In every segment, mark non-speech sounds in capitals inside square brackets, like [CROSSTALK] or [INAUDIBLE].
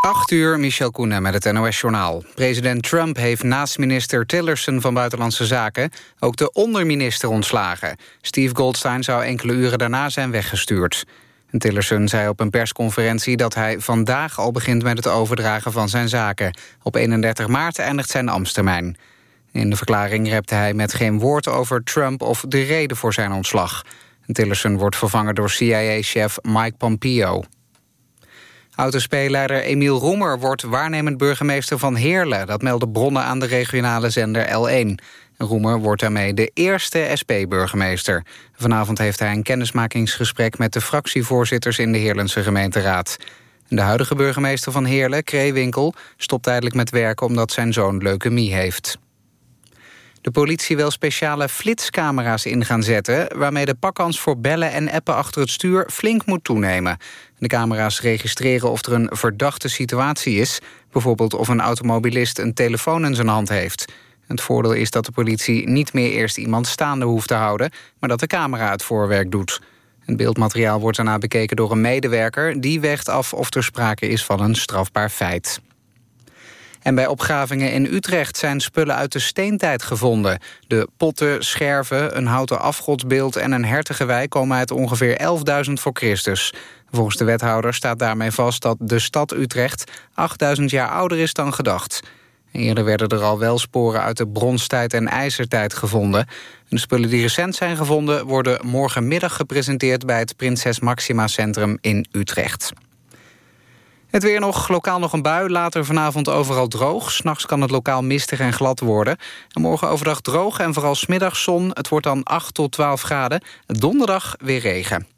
8 uur, Michel Koenen met het NOS-journaal. President Trump heeft naast minister Tillerson van Buitenlandse Zaken... ook de onderminister ontslagen. Steve Goldstein zou enkele uren daarna zijn weggestuurd. Tillerson zei op een persconferentie dat hij vandaag al begint... met het overdragen van zijn zaken. Op 31 maart eindigt zijn ambtstermijn. In de verklaring repte hij met geen woord over Trump... of de reden voor zijn ontslag. Tillerson wordt vervangen door CIA-chef Mike Pompeo. Autospeelleider Emiel Roemer wordt waarnemend burgemeester van Heerlen. Dat melden bronnen aan de regionale zender L1. Roemer wordt daarmee de eerste SP-burgemeester. Vanavond heeft hij een kennismakingsgesprek met de fractievoorzitters in de Heerlense gemeenteraad. De huidige burgemeester van Heerlen, Kreewinkel, stopt tijdelijk met werken omdat zijn zoon leukemie heeft de politie wil speciale flitscamera's in gaan zetten... waarmee de pakkans voor bellen en appen achter het stuur flink moet toenemen. De camera's registreren of er een verdachte situatie is... bijvoorbeeld of een automobilist een telefoon in zijn hand heeft. Het voordeel is dat de politie niet meer eerst iemand staande hoeft te houden... maar dat de camera het voorwerk doet. Het beeldmateriaal wordt daarna bekeken door een medewerker... die weegt af of er sprake is van een strafbaar feit. En bij opgravingen in Utrecht zijn spullen uit de steentijd gevonden. De potten, scherven, een houten afgodsbeeld en een hertengewei... komen uit ongeveer 11.000 voor Christus. Volgens de wethouder staat daarmee vast dat de stad Utrecht... 8.000 jaar ouder is dan gedacht. Eerder werden er al wel sporen uit de bronstijd en ijzertijd gevonden. De spullen die recent zijn gevonden worden morgenmiddag gepresenteerd... bij het Prinses Maxima Centrum in Utrecht. Het weer nog, lokaal nog een bui, later vanavond overal droog. S'nachts kan het lokaal mistig en glad worden. En morgen overdag droog en vooral smiddags zon. Het wordt dan 8 tot 12 graden. Donderdag weer regen.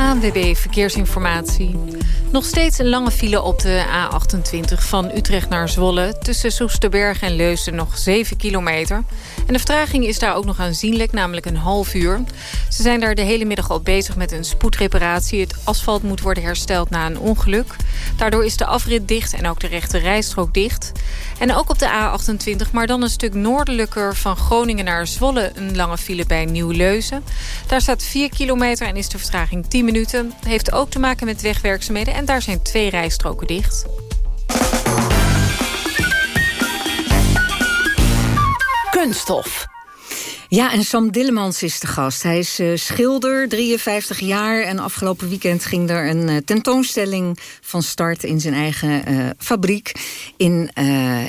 ANWB Verkeersinformatie. Nog steeds een lange file op de A28 van Utrecht naar Zwolle. Tussen Soesterberg en Leusden nog 7 kilometer. En de vertraging is daar ook nog aanzienlijk, namelijk een half uur. Ze zijn daar de hele middag al bezig met een spoedreparatie. Het asfalt moet worden hersteld na een ongeluk. Daardoor is de afrit dicht en ook de rechte rijstrook dicht. En ook op de A28, maar dan een stuk noordelijker... van Groningen naar Zwolle een lange file bij Nieuw-Leuzen. Daar staat 4 kilometer en is de vertraging 10 minuten. Heeft ook te maken met wegwerkzaamheden en daar zijn twee rijstroken dicht. Kunststof. Ja, en Sam Dillemans is de gast. Hij is uh, schilder, 53 jaar. En afgelopen weekend ging er een uh, tentoonstelling van start... in zijn eigen uh, fabriek in,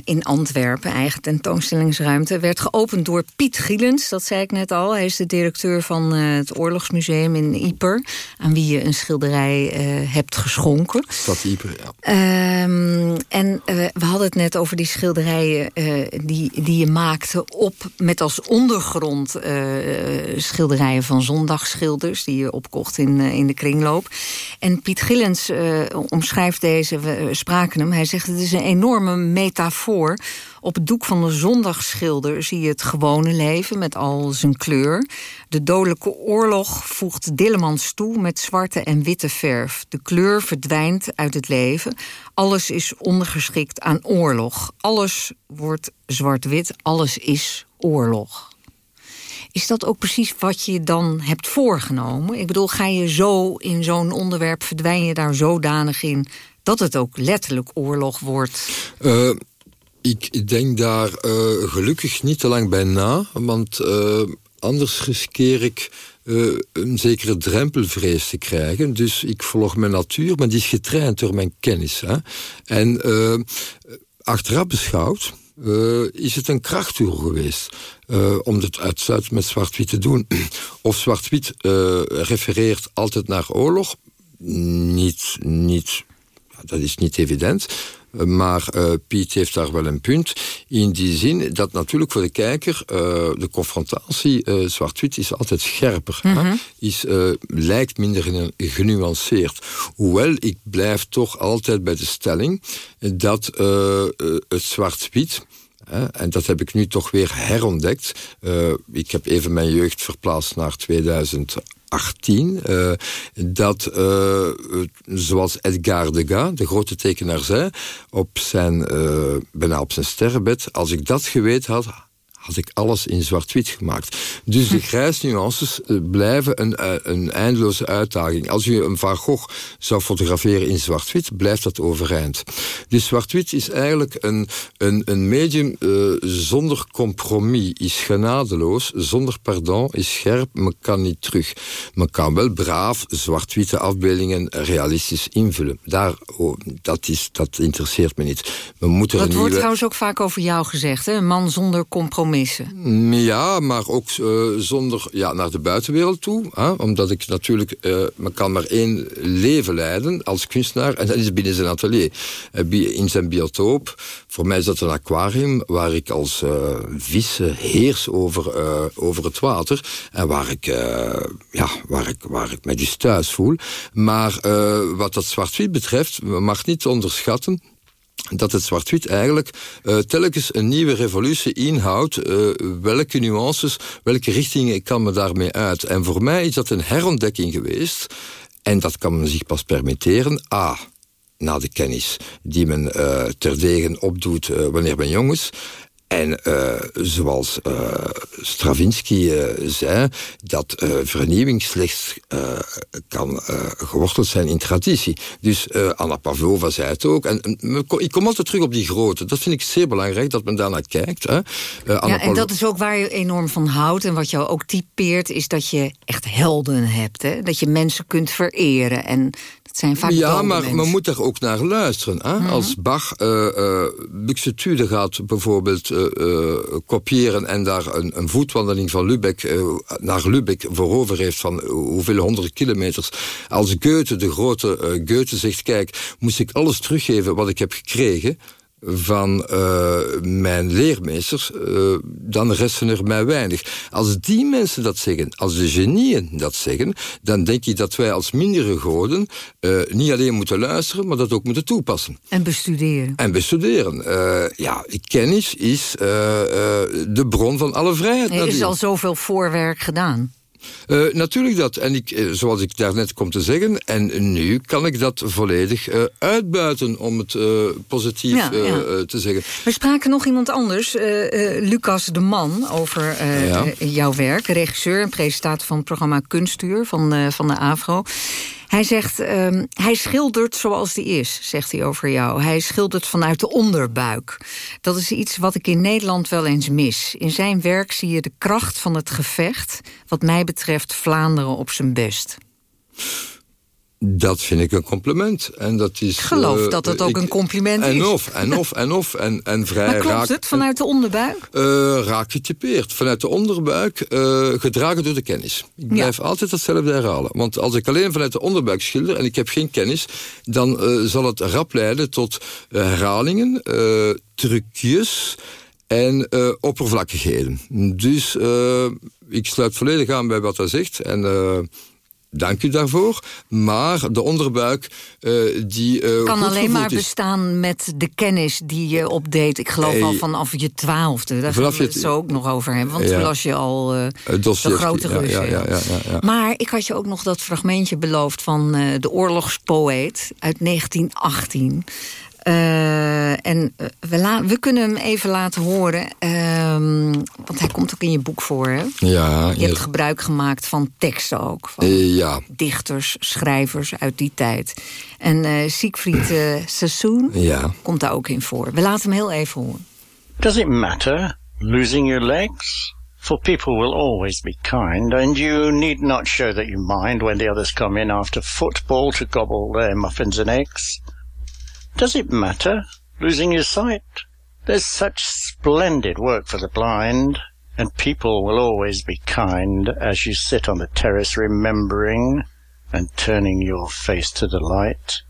in Antwerpen. Eigen tentoonstellingsruimte. Werd geopend door Piet Gielens, dat zei ik net al. Hij is de directeur van het Oorlogsmuseum in Yper... aan wie je een schilderij hebt geschonken. Stad Yper, ja. Ehm, en we hadden het net over die schilderijen die, die je maakte... op met als ondergrond uh, schilderijen van zondagschilders... die je opkocht in, uh, in de kringloop. En Piet Gillens uh, omschrijft deze, we spraken hem... hij zegt het is een enorme metafoor... Op het doek van de zondagschilder zie je het gewone leven met al zijn kleur. De dodelijke oorlog voegt Dillemans toe met zwarte en witte verf. De kleur verdwijnt uit het leven. Alles is ondergeschikt aan oorlog. Alles wordt zwart-wit, alles is oorlog. Is dat ook precies wat je dan hebt voorgenomen? Ik bedoel, ga je zo in zo'n onderwerp, verdwijn je daar zodanig in... dat het ook letterlijk oorlog wordt? Uh, ik denk daar uh, gelukkig niet te lang bij na. Want uh, anders riskeer ik een zekere drempelvrees te krijgen. Dus ik volg mijn natuur, maar die is getraind door mijn kennis. Hè? En achteraf beschouwd uh, is het een krachttoer geweest. Uh, om het uitsluitend met zwart-wit te doen. [CLEARS THROAT] Of zwart-wit uh, refereert altijd naar oorlog. Niet, niet, dat is niet evident. Maar uh, Piet heeft daar wel een punt. In die zin dat natuurlijk voor de kijker uh, de confrontatie uh, zwart-wit is altijd scherper. Mm -hmm. is, lijkt minder genuanceerd. Hoewel ik blijf toch altijd bij de stelling dat het zwart-wit en dat heb ik nu toch weer herontdekt. Uh, ik heb even mijn jeugd verplaatst naar 2018. Uh, dat, uh, zoals Edgar Degas, de grote tekenaar, zei... op zijn, bijna op zijn sterrenbed... als ik dat geweten had, had ik alles in zwart-wit gemaakt. Dus de [LAUGHS] grijsnuances eh, blijven een, eh, een eindeloze uitdaging. Als u een Van Gogh zou fotograferen in zwart-wit, blijft dat overeind. Dus zwart-wit is eigenlijk een, een, een medium uh, zonder compromis, is genadeloos, zonder pardon, is scherp, maar kan niet terug. Men kan wel braaf zwart-witte afbeeldingen realistisch invullen. Daar, oh, dat, is, dat interesseert me niet. We moeten dat wordt trouwens ook vaak over jou gezegd, hè? een man zonder compromis Ja, maar ook uh, zonder ja, naar de buitenwereld toe. Hè? Omdat ik natuurlijk, uh, men kan maar één leven leiden als kunstenaar. En dat is binnen zijn atelier. Uh, in zijn biotoop. Voor mij is dat een aquarium waar ik als vis heers over, over het water. En waar ik, ja, waar ik, waar ik me dus thuis voel. Maar wat dat zwart-wit betreft, mag niet onderschatten dat het zwart-wit eigenlijk uh, telkens een nieuwe revolutie inhoudt. Uh, welke nuances, welke richtingen kan me daarmee uit? En voor mij is dat een herontdekking geweest. En dat kan men zich pas permitteren. A, na de kennis die men uh, terdege opdoet wanneer men jong is. En uh, zoals uh, Stravinsky uh, zei, dat vernieuwing slechts kan geworteld zijn in traditie. Dus Anna Pavlova zei het ook. En, ik kom altijd terug op die grote. Dat vind ik zeer belangrijk, dat men daarnaar kijkt. Hè. ja, en dat is ook waar je enorm van houdt. En wat jou ook typeert, is dat je echt helden hebt. Hè? Dat je mensen kunt vereren. En zijn vaak ja, maar men moet er ook naar luisteren. Hè? Mhm. Als Bach uh, uh, Buxtehude gaat bijvoorbeeld uh, kopiëren... en daar een, een voetwandeling van Lübeck naar Lübeck voorover heeft... van hoeveel honderd kilometers. Als Goethe, de grote Goethe, zegt... kijk, moest ik alles teruggeven wat ik heb gekregen van uh, mijn leermeesters, uh, dan resten er mij weinig. Als die mensen dat zeggen, als de genieën dat zeggen, dan denk ik dat wij als mindere goden uh, niet alleen moeten luisteren, maar dat ook moeten toepassen. En bestuderen. En bestuderen. ja, kennis is de bron van alle vrijheid. Er is al zoveel voorwerk gedaan. Uh, natuurlijk dat. En ik, uh, zoals ik daarnet kom te zeggen... en nu kan ik dat volledig uh, uitbuiten... om het positief ja, ja. te zeggen. We spraken nog iemand anders. Lucas de Man over ja. jouw werk. Regisseur en presentator van het programma Kunstuur van, van de AVRO. Hij zegt, um, hij schildert zoals hij is, zegt hij over jou. Hij schildert vanuit de onderbuik. Dat is iets wat ik in Nederland wel eens mis. In zijn werk zie je de kracht van het gevecht... wat mij betreft Vlaanderen op zijn best. Dat vind ik een compliment. En dat is, ik geloof uh, dat het ook een compliment en is. Of, en of, en of, en, en [LAUGHS] vrij maar klopt raak, het, vanuit de onderbuik? Uh, raak getypeerd. Vanuit de onderbuik, uh, gedragen door de kennis. Ik blijf altijd hetzelfde herhalen. Want als ik alleen vanuit de onderbuik schilder... en ik heb geen kennis, dan zal het rap leiden tot herhalingen, trucjes en oppervlakkigheden. Dus ik sluit volledig aan bij wat hij zegt. En Dank u daarvoor. Maar de onderbuik, uh, die uh, kan alleen maar is. bestaan met de kennis die je opdeed. Ik geloof hey, al vanaf je twaalfde. Daar gaan we het zo ook nog over hebben. Want ja. toen las je al uh, de grote ja, ja, ja, ja, ja, Maar ik had je ook nog dat fragmentje beloofd... van de oorlogspoëet uit 1918. Uh, en we, we, kunnen hem even laten horen. Uh, want hij komt ook in je boek voor. Hè? Ja, je hebt gebruik gemaakt van teksten ook. Van uh, ja. Dichters, schrijvers uit die tijd. En uh, Siegfried Sassoon ja. komt daar ook in voor. We laten hem heel even horen. Does it matter losing your legs? For people will always be kind, and you need not show that you mind when the others come in after football to gobble their muffins and eggs. Does it matter losing your sight? There's such splendid work for the blind, and people will always be kind as you sit on the terrace remembering and turning your face to the light.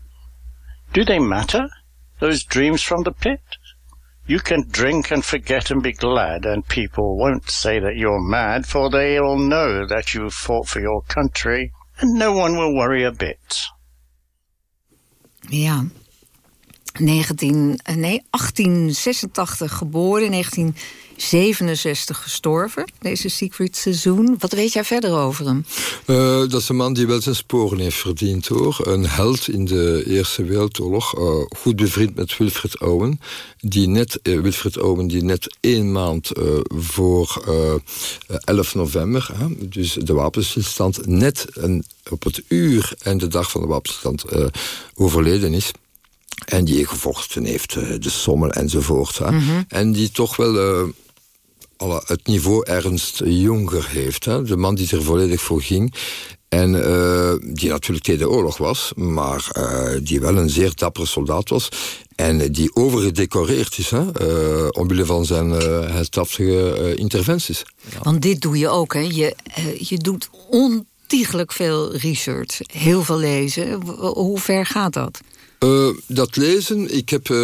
Do they matter, those dreams from the pit? You can drink and forget and be glad, and people won't say that you're mad, for they all know that you fought for your country, and no one will worry a bit. Yeah. 19, nee, 1886 geboren, 1967 gestorven, deze Secret Seizoen. Wat weet jij verder over hem? Uh, dat is een man die wel zijn sporen heeft verdiend, hoor. Een held in de Eerste Wereldoorlog. Uh, goed bevriend met Wilfred Owen. Die net, Wilfred Owen, die net één maand voor 11 november... dus de wapenstilstand, net op het uur en de dag van de wapenstilstand overleden is... En die gevochten heeft, uh, de Sommel enzovoort. Hè. Mm En die toch wel uh, alle, het niveau ernst jonger heeft. Hè. De man die er volledig voor ging. En uh, die natuurlijk tegen de oorlog was, maar die wel een zeer dappere soldaat was. En die overgedecoreerd is, hè, omwille van zijn heldhaftige interventies. Ja. Want dit doe je ook, hè? Je, je doet ontiegelijk veel research, heel veel lezen. Hoe ver gaat dat? Uh, dat lezen, ik heb uh,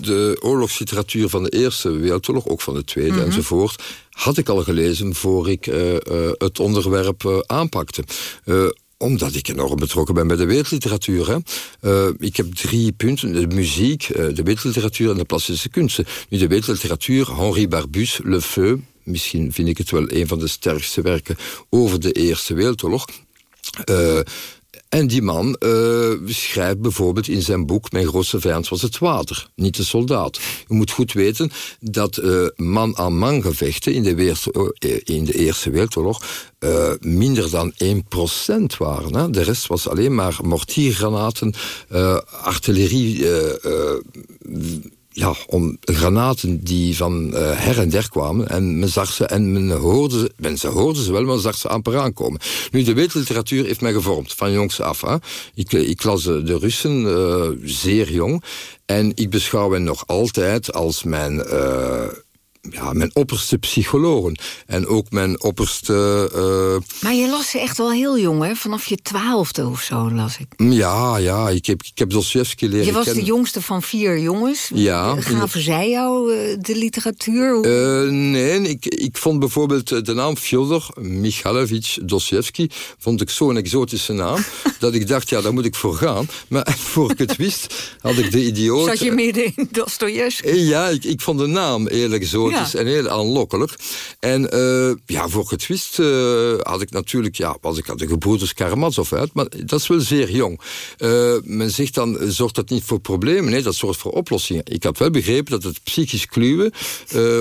de oorlogsliteratuur van de Eerste Wereldoorlog, ook van de Tweede mm -hmm. enzovoort, had ik al gelezen voor ik uh, het onderwerp aanpakte omdat ik enorm betrokken ben bij de wereldliteratuur. Hè. Uh, ik heb drie punten, de muziek, de wereldliteratuur en de plastische kunsten. Nu, de wereldliteratuur, Henri Barbus, Le Feu... misschien vind ik het wel een van de sterkste werken over de Eerste Wereldoorlog... Uh, en die man uh, schrijft bijvoorbeeld in zijn boek... Mijn grootste vijand was het water, niet de soldaat. Je moet goed weten dat man-aan-man gevechten... In de, uh, in de Eerste Wereldoorlog minder dan 1% waren. Hè. De rest was alleen maar mortiergranaten, artillerie ja, om granaten die van uh, her en der kwamen. En men zag ze en men hoorde ze, mensen hoorden ze wel, maar zag ze amper aankomen. Nu, de wereldliteratuur heeft mij gevormd, van jongs af. Hè. Ik, ik las de Russen uh, zeer jong. En ik beschouw hen nog altijd als mijn... Uh, ja, mijn opperste psychologen. En ook mijn opperste... Uh... Maar je las ze echt wel heel jong, hè? Vanaf je twaalfde of zo las ik. Ja, ja. Ik heb, ik heb Dostoevsky leren Je was de jongste van vier jongens. Ja. Gaven zij jou uh, de literatuur? Uh, nee, ik, ik vond bijvoorbeeld de naam Fyodor Mikhailovich Dostoevsky... vond ik zo'n exotische naam, [LAUGHS] dat ik dacht, ja, daar moet ik voor gaan. Maar [LAUGHS] voor ik het wist, had ik de idioot... Zat je midden in Dostoevsky? Ja, ik, ik vond de naam eerlijk exotisch. Ja. en heel aanlokkelijk. En uh, ja, voor het wist uh, had ik natuurlijk, ja, was ik had de gebroeders Karamazov uit, maar dat is wel zeer jong. Uh, men zegt dan, zorgt dat niet voor problemen? Nee, dat zorgt voor oplossingen. Ik had wel begrepen dat het psychisch kluwen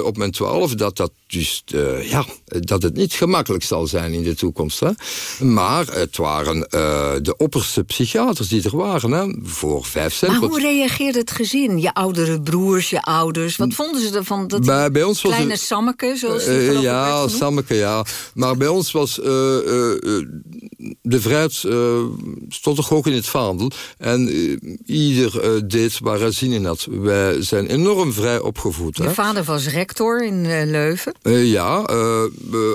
op mijn twaalf, dat dat dus, ja, dat het niet gemakkelijk zal zijn in de toekomst. Hè? Maar het waren de opperste psychiaters die er waren, hè, voor vijf cent. Maar hoe reageerde het gezin? Je oudere broers, je ouders, wat vonden ze ervan? Dat bij, bij ons was Kleine het, Sammeke, zoals die uh, Ja, Sammeke, ja. Maar bij ons was uh, uh, de vrijheid stond toch ook in het vaandel. En ieder deed waar hij zin in had. Wij zijn enorm vrij opgevoed. Je hè? vader was rector in Leuven? ja,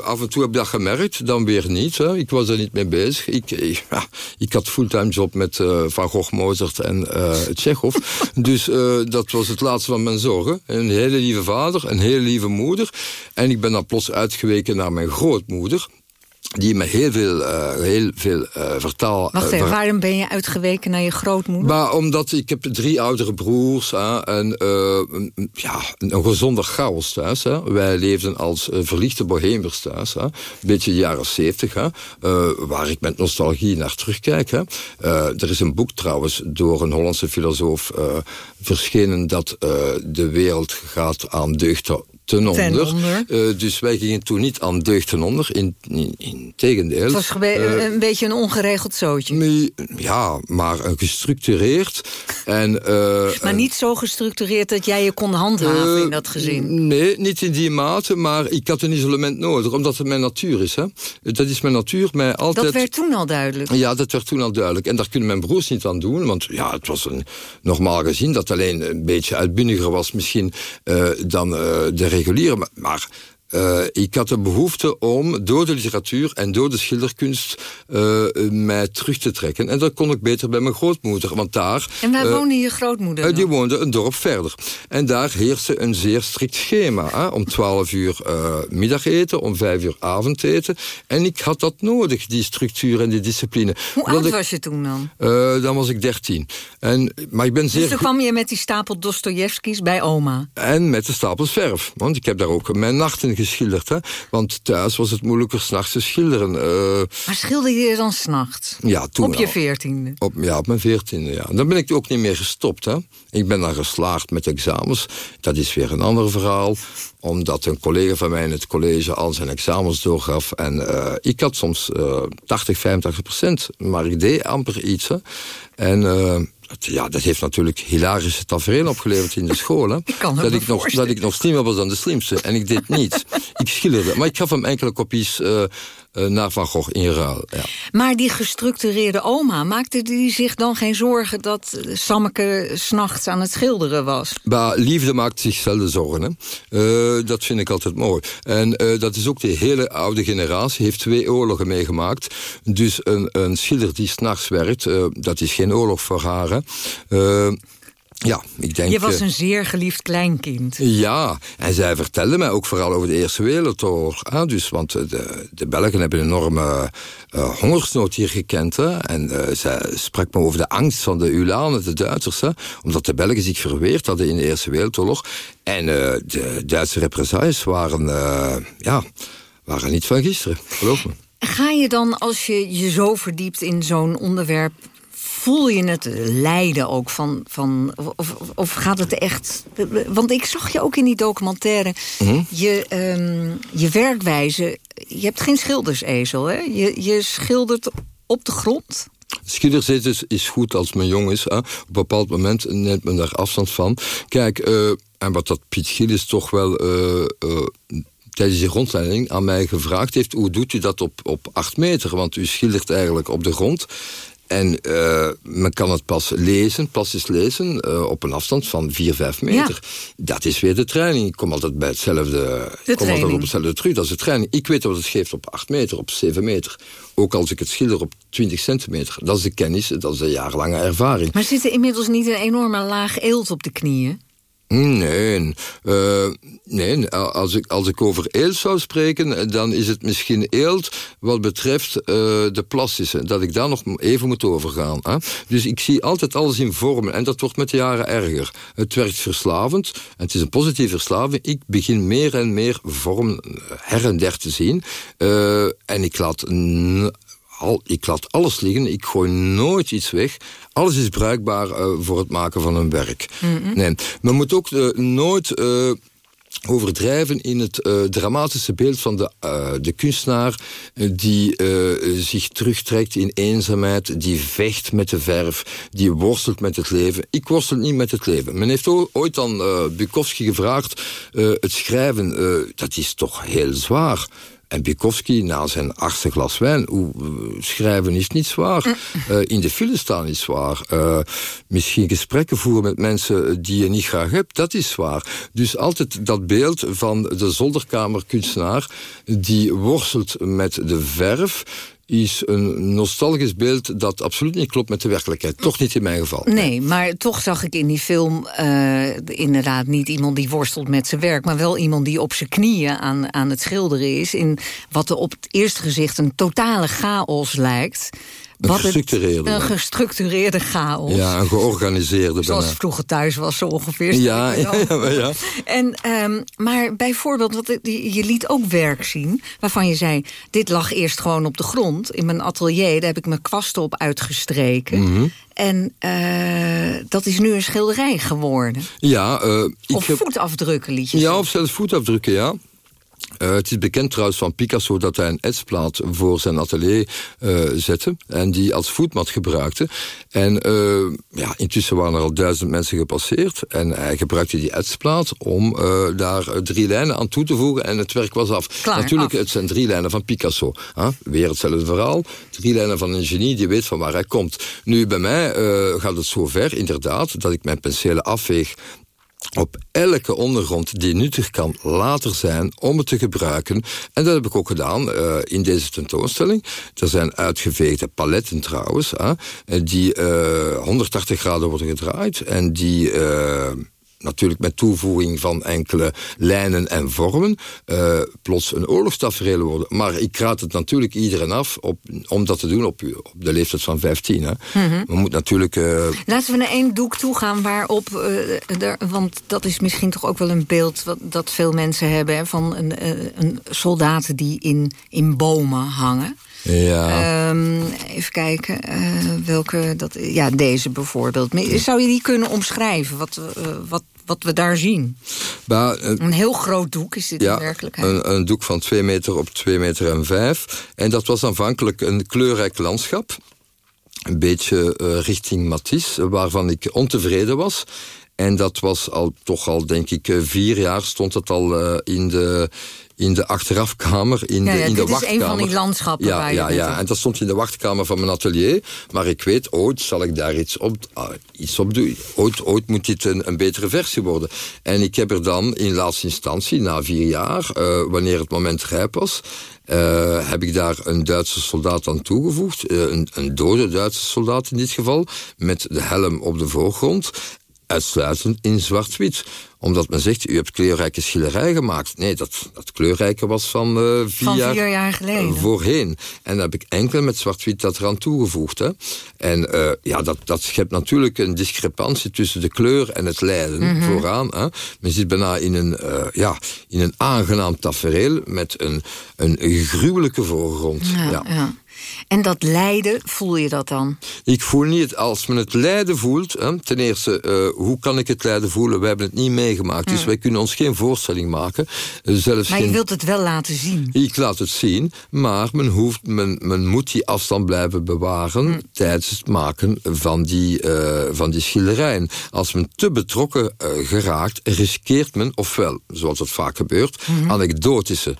af en toe heb ik dat gemerkt, dan weer niet. Hè. Ik was er niet mee bezig. Ik, ik, [LAUGHS] ja, ik had fulltime job met Van Gogh, Mozart en Tsjechov. [LAUGHS] dus dat was het laatste van mijn zorgen. Een hele lieve vader, een hele lieve moeder. En ik ben dan plots uitgeweken naar mijn grootmoeder die me heel veel, uh, heel veel uh, vertaal... Wacht even, uh, waarom ben je uitgeweken naar je grootmoeder? Maar omdat ik heb drie oudere broers hè, en ja, een gezonder chaos thuis. Hè. Wij leefden als verlichte bohemers thuis. Hè. Een beetje de jaren zeventig, waar ik met nostalgie naar terugkijk. Hè. er is een boek trouwens door een Hollandse filosoof verschenen... dat de wereld gaat aan deugd ten onder. Ten onder. Uh, dus wij gingen toen niet aan deugd ten onder, in, in, in tegendeel. Het was uh, een beetje een ongeregeld zootje. Ja, maar gestructureerd. [LAUGHS] En, maar niet zo gestructureerd dat jij je kon handhaven in dat gezin? Nee, niet in die mate, maar ik had een isolement nodig, omdat het mijn natuur is. Hè. Dat is mijn natuur. Mij altijd... Dat werd toen al duidelijk? Ja, dat werd toen al duidelijk. En daar kunnen mijn broers niet aan doen, want ja, het was een, normaal gezien dat alleen een beetje uitbundiger was misschien dan de reguliere. Maar uh, ik had de behoefte om door de literatuur en door de schilderkunst uh, mij terug te trekken. En dat kon ik beter bij mijn grootmoeder, want daar... En waar woonde je grootmoeder Die woonde een dorp verder. En daar heerste een zeer strikt schema. Hè? Om 12 uur middageten, om 5 uur avondeten. En ik had dat nodig, die structuur en die discipline. Hoe oud was je toen dan? dan was ik 13. En, maar ik ben zeer... Dus toen kwam je met die stapel Dostojevskis bij oma? En met de stapels verf. Want ik heb daar ook mijn nachten geschilderd. Hè? Want thuis was het moeilijker s'nachts te schilderen. Uh, maar schilder je dan s'nachts? Ja, toen Op je veertiende? Op, ja, op mijn veertiende, ja. Dan ben ik ook niet meer gestopt. Hè? Ik ben dan geslaagd met examens. Dat is weer een ander verhaal omdat een collega van mij in het college al zijn examens doorgaf. En uh, ik had soms uh, 80, 85 procent, maar ik deed amper iets. Hè. En uh, ja, dat heeft natuurlijk hilarische tafereel opgeleverd in de school. Hè? [LAUGHS] Ik kan dat, ik nog, dat ik nog slimmer was dan de slimste. En ik deed niets. ik schilderde. Maar ik gaf hem enkele kopies uh, uh, naar Van Gogh in ruil. Ja. Maar die gestructureerde oma, maakte die zich dan geen zorgen... dat Sammeke s'nachts aan het schilderen was? Maar liefde maakt zich zelden zorgen. Hè? Uh, dat vind ik altijd mooi. En dat is ook de hele oude generatie. Heeft twee oorlogen meegemaakt. Dus een, een schilder die s'nachts werkt, dat is geen oorlog voor haar. Ja, ik denk... Je was een zeer geliefd kleinkind. Ja, en zij vertelde mij ook vooral over de Eerste Wereldoorlog. Dus, want de, de Belgen hebben een enorme uh, hongersnood hier gekend. Hè? En uh, zij sprak me over de angst van de Ulanen, de Duitsers. Hè? Omdat de Belgen zich verweerd hadden in de Eerste Wereldoorlog. En uh, de Duitse represailles waren, ja, waren niet van gisteren, geloof me. Ga je dan, als je je zo verdiept in zo'n onderwerp voel je het lijden ook van... van of, of gaat het echt... Want ik zag je ook in die documentaire... Mhm. je, um, je werkwijze... Je hebt geen schildersezel, hè? Je, je schildert op de grond... Schilderzitten is goed als men jong is. Hè. Op een bepaald moment neemt men daar afstand van. Kijk, uh, en wat dat Piet Gillis toch wel... Uh, uh, tijdens die rondleiding aan mij gevraagd heeft... hoe doet u dat op, op acht meter? Want u schildert eigenlijk op de grond. En uh, men kan het pas lezen, plastisch lezen, uh, op een afstand van 4, 5 meter. Ja. Dat is weer de training. Ik kom altijd bij hetzelfde, de kom altijd op hetzelfde truc. Dat is de training. Ik weet wat het geeft op 8 meter, op 7 meter. Ook als ik het schilder op 20 centimeter. Dat is de kennis, dat is de jarenlange ervaring. Maar zit er inmiddels niet een enorme laag eelt op de knieën? Nee, uh, nee als, ik, als ik over eelt zou spreken... dan is het misschien eelt wat betreft uh, de plastische. Dat ik daar nog even moet overgaan. Hè? Dus ik zie altijd alles in vormen. En dat wordt met de jaren erger. Het werkt verslavend. En het is een positieve verslaving. Ik begin meer en meer vorm her en der te zien. En ik laat al, ik laat alles liggen, ik gooi nooit iets weg. Alles is bruikbaar uh, voor het maken van een werk. Mm -hmm. nee. Men moet ook uh, nooit uh, overdrijven in het dramatische beeld van de, de kunstenaar... die zich terugtrekt in eenzaamheid, die vecht met de verf... die worstelt met het leven. Ik worstel niet met het leven. Men heeft ooit aan Bukowski gevraagd... het schrijven, dat is toch heel zwaar... En Bukowski, na zijn achtste glas wijn... Hoe, schrijven is niet zwaar. Uh, in de file staan is zwaar. Uh, misschien gesprekken voeren met mensen die je niet graag hebt, dat is zwaar. Dus altijd dat beeld van de zolderkamerkunstenaar... die worstelt met de verf is een nostalgisch beeld dat absoluut niet klopt met de werkelijkheid. Toch niet in mijn geval. Nee, maar toch zag ik in die film uh, inderdaad niet iemand die worstelt met zijn werk... maar wel iemand die op zijn knieën aan, aan het schilderen is... in wat er op het eerste gezicht een totale chaos lijkt... Een gestructureerde. een gestructureerde chaos. Ja, een georganiseerde. Zoals bijna. vroeger thuis was, zo ongeveer. Ja, [LAUGHS] ja, ja, En, um, maar bijvoorbeeld, wat, je liet ook werk zien... waarvan je zei, dit lag eerst gewoon op de grond. In mijn atelier, daar heb ik mijn kwasten op uitgestreken. Mm -hmm. En uh, dat is nu een schilderij geworden. Ja. Uh, of heb... voetafdrukken liet je Ja, of zelfs voetafdrukken, ja. Uh, het is bekend trouwens van Picasso dat hij een etsplaat voor zijn atelier uh, zette. En die als voetmat gebruikte. En uh, ja, intussen waren er al duizend mensen gepasseerd. En hij gebruikte die etsplaat om daar drie lijnen aan toe te voegen. En het werk was af. Klaar, Natuurlijk, af. het zijn drie lijnen van Picasso. Huh? Weer hetzelfde verhaal. Drie lijnen van een genie die weet van waar hij komt. Nu, bij mij gaat het zo ver, inderdaad, dat ik mijn penselen afveeg op elke ondergrond die nuttig kan later zijn om het te gebruiken. En dat heb ik ook gedaan uh, in deze tentoonstelling. Er zijn uitgeveegde paletten trouwens, die uh, 180 graden worden gedraaid en die natuurlijk met toevoeging van enkele lijnen en vormen, uh, plots een oorlogstafereel worden. Maar ik raad het natuurlijk iedereen af op, om dat te doen op, op de leeftijd van 15. Hè. Mm -hmm. We moeten natuurlijk... Uh... Laten we naar één doek toe gaan waarop... Uh, er, want dat is misschien toch ook wel een beeld wat, dat veel mensen hebben... Hè, van een, een soldaten die in, in bomen hangen. Ja. Um, even kijken, uh, welke, dat, ja, deze bijvoorbeeld. Zou je die kunnen omschrijven, wat, uh, wat, wat we daar zien? Maar, uh, een heel groot doek is dit ja, in werkelijkheid. Een, een doek van 2 meter op 2 meter en 5. En dat was aanvankelijk een kleurrijk landschap. Een beetje richting Matisse, waarvan ik ontevreden was. En dat was al, toch al, denk ik, vier jaar stond het al in de in de achterafkamer, in ja, de, in de wachtkamer. is een van die landschappen ja, waar je ja, ja, en dat stond in de wachtkamer van mijn atelier. Maar ik weet, ooit zal ik daar iets op, ah, iets op doen. Ooit, ooit moet dit een, een betere versie worden. En ik heb er dan in laatste instantie, na vier jaar, uh, wanneer het moment rijp was... Uh, heb ik daar een Duitse soldaat aan toegevoegd. Uh, een, een dode Duitse soldaat in dit geval. Met de helm op de voorgrond uitsluitend in zwart-wit. Omdat men zegt, u hebt kleurrijke schilderij gemaakt. Nee, dat, dat kleurrijke was van uh, vier, van jaar, geleden. voorheen. En dan heb ik enkel met zwart-wit dat eraan toegevoegd. Hè. En uh, ja, dat, dat schept natuurlijk een discrepantie tussen de kleur en het lijden mm -hmm. vooraan. Hè. Men zit bijna in een, uh, ja, in een aangenaam tafereel met een, een gruwelijke voorgrond. Ja, ja. ja. En dat lijden, voel je dat dan? Ik voel niet, als men het lijden voelt... Hè, ten eerste, uh, hoe kan ik het lijden voelen? We hebben het niet meegemaakt, dus wij kunnen ons geen voorstelling maken. Zelfs maar geen... je wilt het wel laten zien? Ik laat het zien, maar men, hoeft, men, men moet die afstand blijven bewaren... Hmm. tijdens het maken van die, uh, van die schilderijen. Als men te betrokken uh, geraakt, riskeert men, ofwel, zoals het vaak gebeurt... Hmm. anekdotische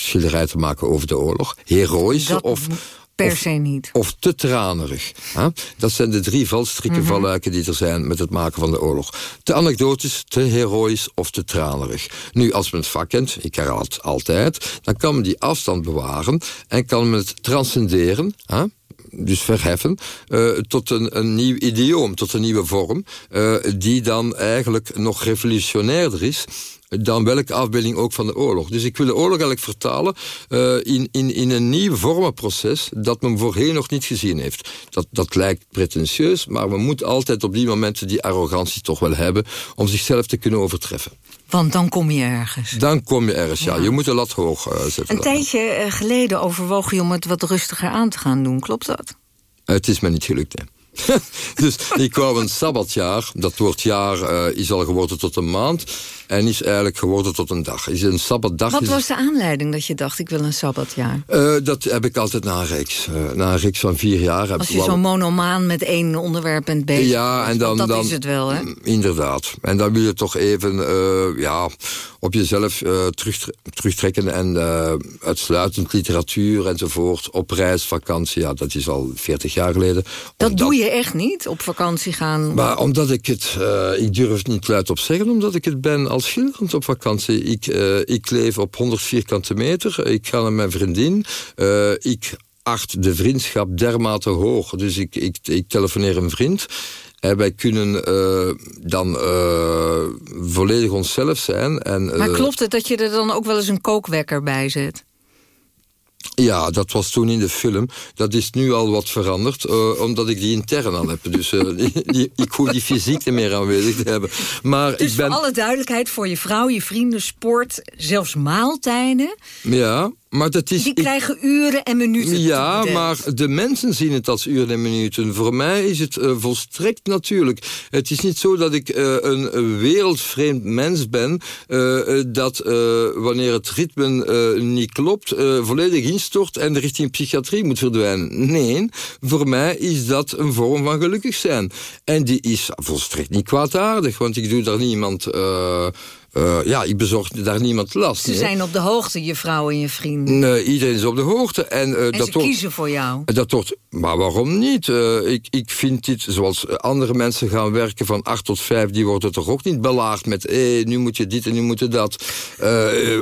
schilderij te maken over de oorlog. Heroïsche dat of... Per of, se niet. Of te tranerig. Hè? Dat zijn de drie valstrikken, mm -hmm. valluiken die er zijn met het maken van de oorlog. Te anekdotisch, te heroïs of te tranerig. Nu, als men het vak kent, ik herhaal het altijd... dan kan men die afstand bewaren en kan men het transcenderen... Hè? dus verheffen, uh, tot een, een nieuw idioom, tot een nieuwe vorm... Uh, die dan eigenlijk nog revolutionairder is dan welke afbeelding ook van de oorlog. Dus ik wil de oorlog eigenlijk vertalen uh, in, in, in een nieuw vormenproces dat men voorheen nog niet gezien heeft. Dat, dat lijkt pretentieus, maar we moeten altijd op die momenten die arrogantie toch wel hebben om zichzelf te kunnen overtreffen. Want dan kom je ergens. Dan kom je ergens, ja. ja. Je moet de lat hoog uh, zetten. Een tijdje geleden overwoog je om het wat rustiger aan te gaan doen, klopt dat? Het is me niet gelukt, hè. [LAUGHS] dus ik wou een sabbatjaar. Dat woord jaar uh, is al geworden tot een maand. En is eigenlijk geworden tot een dag. Is een sabbatdag. Wat was de aanleiding dat je dacht, ik wil een sabbatjaar? Uh, dat heb ik altijd na een reeks. Uh, na een reeks van vier jaar. Als je wou... zo'n monomaan met één onderwerp bent bezig. Ja, en dan, dat dan, is het wel, hè? Inderdaad. En dan wil je toch even uh, ja, op jezelf terug, terugtrekken. En uitsluitend literatuur enzovoort. Op reis, vakantie. Ja, dat is al veertig jaar geleden. Dat doe je echt niet, op vakantie gaan? Maar omdat ik het... ik durf het niet luid op zeggen, omdat ik het ben als op vakantie. Ik, uh, ik leef op 100 vierkante meter. Ik ga naar mijn vriendin. Uh, ik acht de vriendschap dermate hoog. Dus ik, ik, ik telefoneer een vriend. En wij kunnen uh, dan volledig onszelf zijn. En, maar klopt het dat je er dan ook wel eens een kookwekker bij zet? Ja, dat was toen in de film. Dat is nu al wat veranderd, uh, omdat ik die intern al heb. Dus uh, [LAUGHS] die, die, ik hoef die fysiek niet meer aanwezig te hebben. Maar dus ik ben... voor alle duidelijkheid, voor je vrouw, je vrienden, sport, zelfs maaltijden... Ja, maar dat is... Die krijgen uren en minuten. Ja, maar de mensen zien het als uren en minuten. Voor mij is het uh, volstrekt natuurlijk. Het is niet zo dat ik uh, een wereldvreemd mens ben... Uh, dat wanneer het ritme niet klopt... volledig instort en richting psychiatrie moet verdwijnen. Nee, voor mij is dat een vorm van gelukkig zijn. En die is volstrekt niet kwaadaardig, want ik doe daar niemand uh, ja, ik bezorg daar niemand last. Ze zijn op de hoogte, je vrouw en je vrienden. Nee, iedereen is op de hoogte. En, uh, en dat ze kiezen voor jou. Dat wordt, maar waarom niet? Uh, ik, ik vind dit, zoals andere mensen gaan werken van 8 tot 5... die worden toch ook niet belaagd met... Hey, nu moet je dit en nu moet je dat.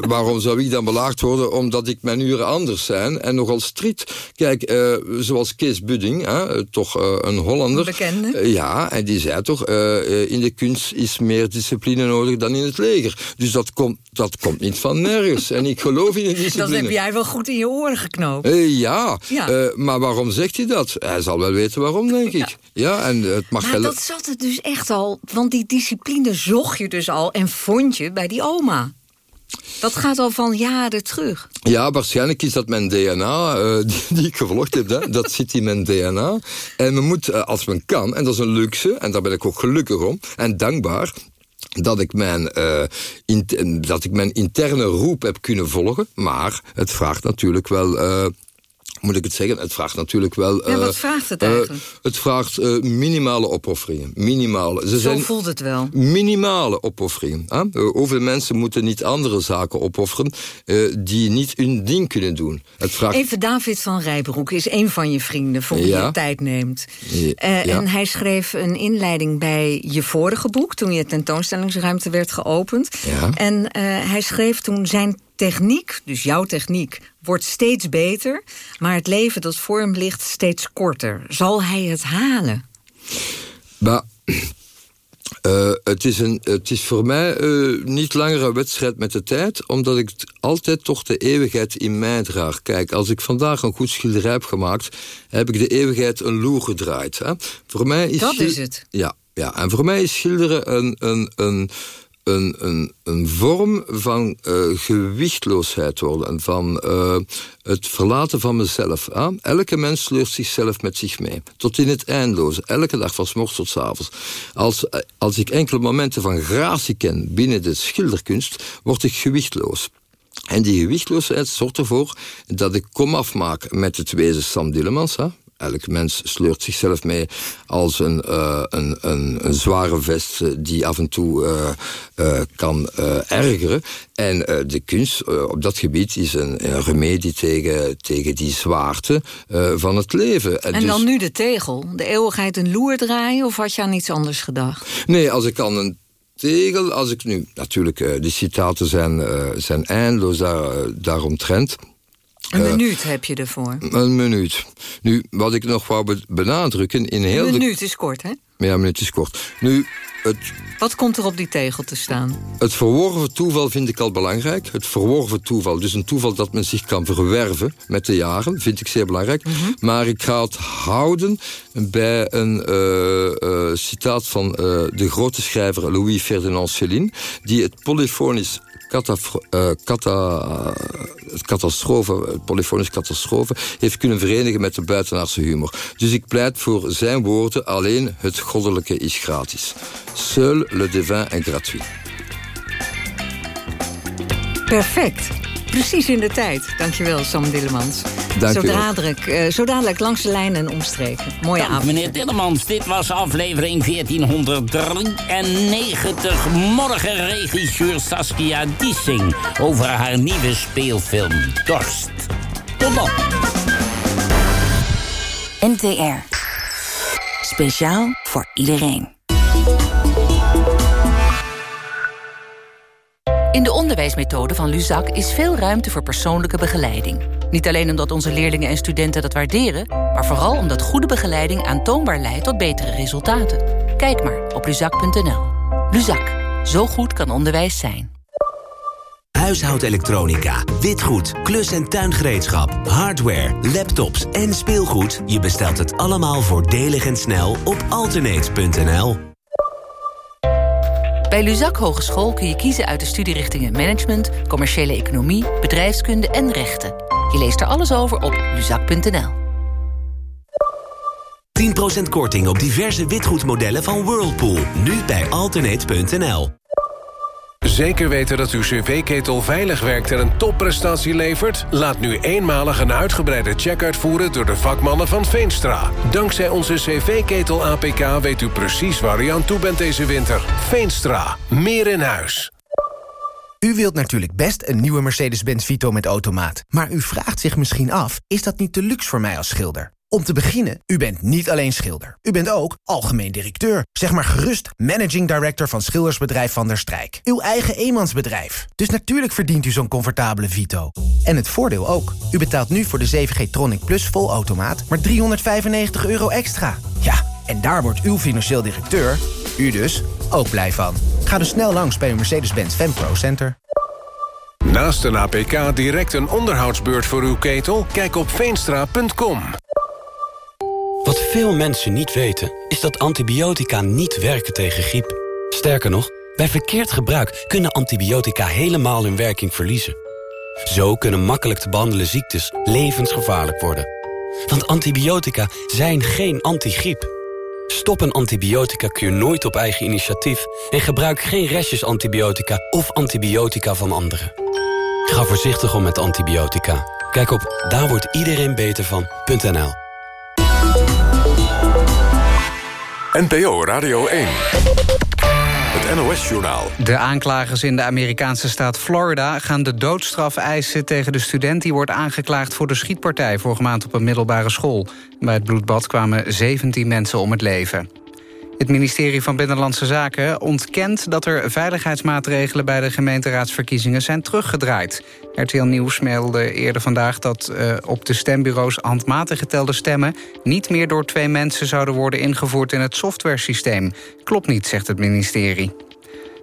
waarom zou ik dan belaagd worden? Omdat ik mijn uren anders zijn en nogal strikt. Kijk, zoals Kees Budding, toch een Hollander. Bekende. ja, en die zei toch... in de kunst is meer discipline nodig dan in het leger. Dus dat komt, dat komt niet van nergens. En ik geloof in de discipline. Dat heb jij wel goed in je oren geknoopt. Uh, ja, ja. Uh, maar waarom zegt hij dat? Hij zal wel weten waarom, denk ik. Ja, en het mag maar dat zat het dus echt al. Want die discipline zocht je dus al en vond je bij die oma. Dat gaat al van jaren terug. Ja, waarschijnlijk is dat mijn DNA uh, die, die, ik gevolgd heb. Hè. [LAUGHS] Dat zit in mijn DNA. En men moet, uh, als men kan, en dat is een luxe... en daar ben ik ook gelukkig om en dankbaar dat ik, mijn, in, dat ik mijn interne roep heb kunnen volgen. Maar het vraagt natuurlijk wel uh, moet ik het zeggen? Het vraagt natuurlijk wel... Ja, wat eh, vraagt het eigenlijk? Uh, het vraagt uh, minimale opofferingen. Minimale. Ze Zo zijn voelt het wel. Minimale opofferingen. Huh? Hoeveel mensen moeten niet andere zaken opofferen... die niet hun ding kunnen doen? Het vraagt... Even David van Rijbroek is een van je vrienden... voor wie ja. je tijd neemt. Ja. En hij schreef een inleiding bij je vorige boek... toen je tentoonstellingsruimte werd geopend. En hij schreef toen zijn techniek, dus jouw techniek, wordt steeds beter... maar het leven dat voor hem ligt steeds korter. Zal hij het halen? Maar... Uh, het, is een, het is voor mij uh, niet langer een wedstrijd met de tijd... omdat ik altijd toch de eeuwigheid in mij draag. Kijk, als ik vandaag een goed schilderij heb gemaakt... heb ik de eeuwigheid een loer gedraaid. Hè? Voor mij is Dat is het? Ja, ja, en voor mij is schilderen een... een, een een, een, een vorm van uh, gewichtloosheid worden. Van uh, het verlaten van mezelf. Elke mens sleurt zichzelf met zich mee. Tot in het eindeloze. Elke dag van morgens tot s avonds. Als, eh, als ik enkele momenten van gratie ken binnen de schilderkunst... word ik gewichtloos. En die gewichtloosheid zorgt ervoor dat ik kom afmaak met het wezen Sam Dillemans. Hè? Elk mens sleurt zichzelf mee als een, uh, een, een, een, zware vest eh, die af en toe uh, uh, kan ergeren. En de kunst op dat gebied is een, een remedie tegen, tegen die zwaarte van het leven. En, en dan dus- nu de tegel? De eeuwigheid een loer draaien of had je aan iets anders gedacht? Nee, als ik aan een tegel, als ik nu... Natuurlijk, de citaten zijn, zijn eindeloos daar, daaromtrent... Een uh, minuut heb je ervoor. Een minuut. Nu, wat ik nog wou benadrukken... In heel een minuut is kort, hè? Ja, een minuut is kort. Nu, het... Wat komt er op die tegel te staan? Het verworven toeval vind ik al belangrijk. Het verworven toeval, dus een toeval dat men zich kan verwerven met de jaren, vind ik zeer belangrijk. Mm -hmm. Maar ik ga het houden bij een uh, uh, citaat van uh, de grote schrijver Louis Ferdinand Céline, die het polyfonisch uh, kata, catastrofe, polyfonische catastrofe... heeft kunnen verenigen met de buitenaardse humor. Dus ik pleit voor zijn woorden... alleen het goddelijke is gratis. Seul le divin est gratuit. Perfect. Precies in de tijd. Dankjewel, Sam Dillemans. Dank zo, dadelijk, uh, zo dadelijk langs de lijn en omstreken. Mooie Dank, avond. Meneer Dillemans, dit was aflevering 1493. Morgen regisseur Saskia Dissing over haar nieuwe speelfilm Dorst. Tot dan. NTR. Speciaal voor iedereen. In de onderwijsmethode van Luzak is veel ruimte voor persoonlijke begeleiding. Niet alleen omdat onze leerlingen en studenten dat waarderen... maar vooral omdat goede begeleiding aantoonbaar leidt tot betere resultaten. Kijk maar op luzak.nl. Luzak. Zo goed kan onderwijs zijn. Huishoudelektronica, witgoed, klus- en tuingereedschap, hardware, laptops en speelgoed. Je bestelt het allemaal voordelig en snel op alternate.nl. Bij Luzak Hogeschool kun je kiezen uit de studierichtingen Management, Commerciële Economie, Bedrijfskunde en Rechten. Je leest er alles over op luzak.nl. 10% korting op diverse witgoedmodellen van Whirlpool. Nu bij alternate.nl. Zeker weten dat uw cv-ketel veilig werkt en een topprestatie levert? Laat nu eenmalig een uitgebreide check uitvoeren door de vakmannen van Veenstra. Dankzij onze cv-ketel APK weet u precies waar u aan toe bent deze winter. Veenstra, meer in huis. U wilt natuurlijk best een nieuwe Mercedes-Benz Vito met automaat. Maar u vraagt zich misschien af, is dat niet te luxe voor mij als schilder? Om te beginnen, u bent niet alleen schilder. U bent ook algemeen directeur. Zeg maar gerust managing director van schildersbedrijf Van der Strijk. Uw eigen eenmansbedrijf. Dus natuurlijk verdient u zo'n comfortabele Vito. En het voordeel ook. U betaalt nu voor de 7G Tronic Plus volautomaat maar 395 euro extra. Ja, en daar wordt uw financieel directeur, u dus, ook blij van. Ga dus snel langs bij uw Mercedes-Benz Pro Center. Naast een APK direct een onderhoudsbeurt voor uw ketel? Kijk op veenstra.com. Wat veel mensen niet weten, is dat antibiotica niet werken tegen griep. Sterker nog, bij verkeerd gebruik kunnen antibiotica helemaal hun werking verliezen. Zo kunnen makkelijk te behandelen ziektes levensgevaarlijk worden. Want antibiotica zijn geen antigriep. Stop een antibiotica-kuur nooit op eigen initiatief... en gebruik geen restjes antibiotica of antibiotica van anderen. Ga voorzichtig om met antibiotica. Kijk op daar wordt iedereen beter van.nl. NPO Radio 1. Het NOS-journaal. De aanklagers in de Amerikaanse staat Florida gaan de doodstraf eisen tegen de student die wordt aangeklaagd voor de schietpartij vorige maand op een middelbare school. Bij het bloedbad kwamen 17 mensen om het leven. Het ministerie van Binnenlandse Zaken ontkent dat er veiligheidsmaatregelen bij de gemeenteraadsverkiezingen zijn teruggedraaid. RTL Nieuws meldde eerder vandaag dat uh, op de stembureaus handmatig getelde stemmen niet meer door twee mensen zouden worden ingevoerd in het softwaresysteem. Klopt niet, zegt het ministerie.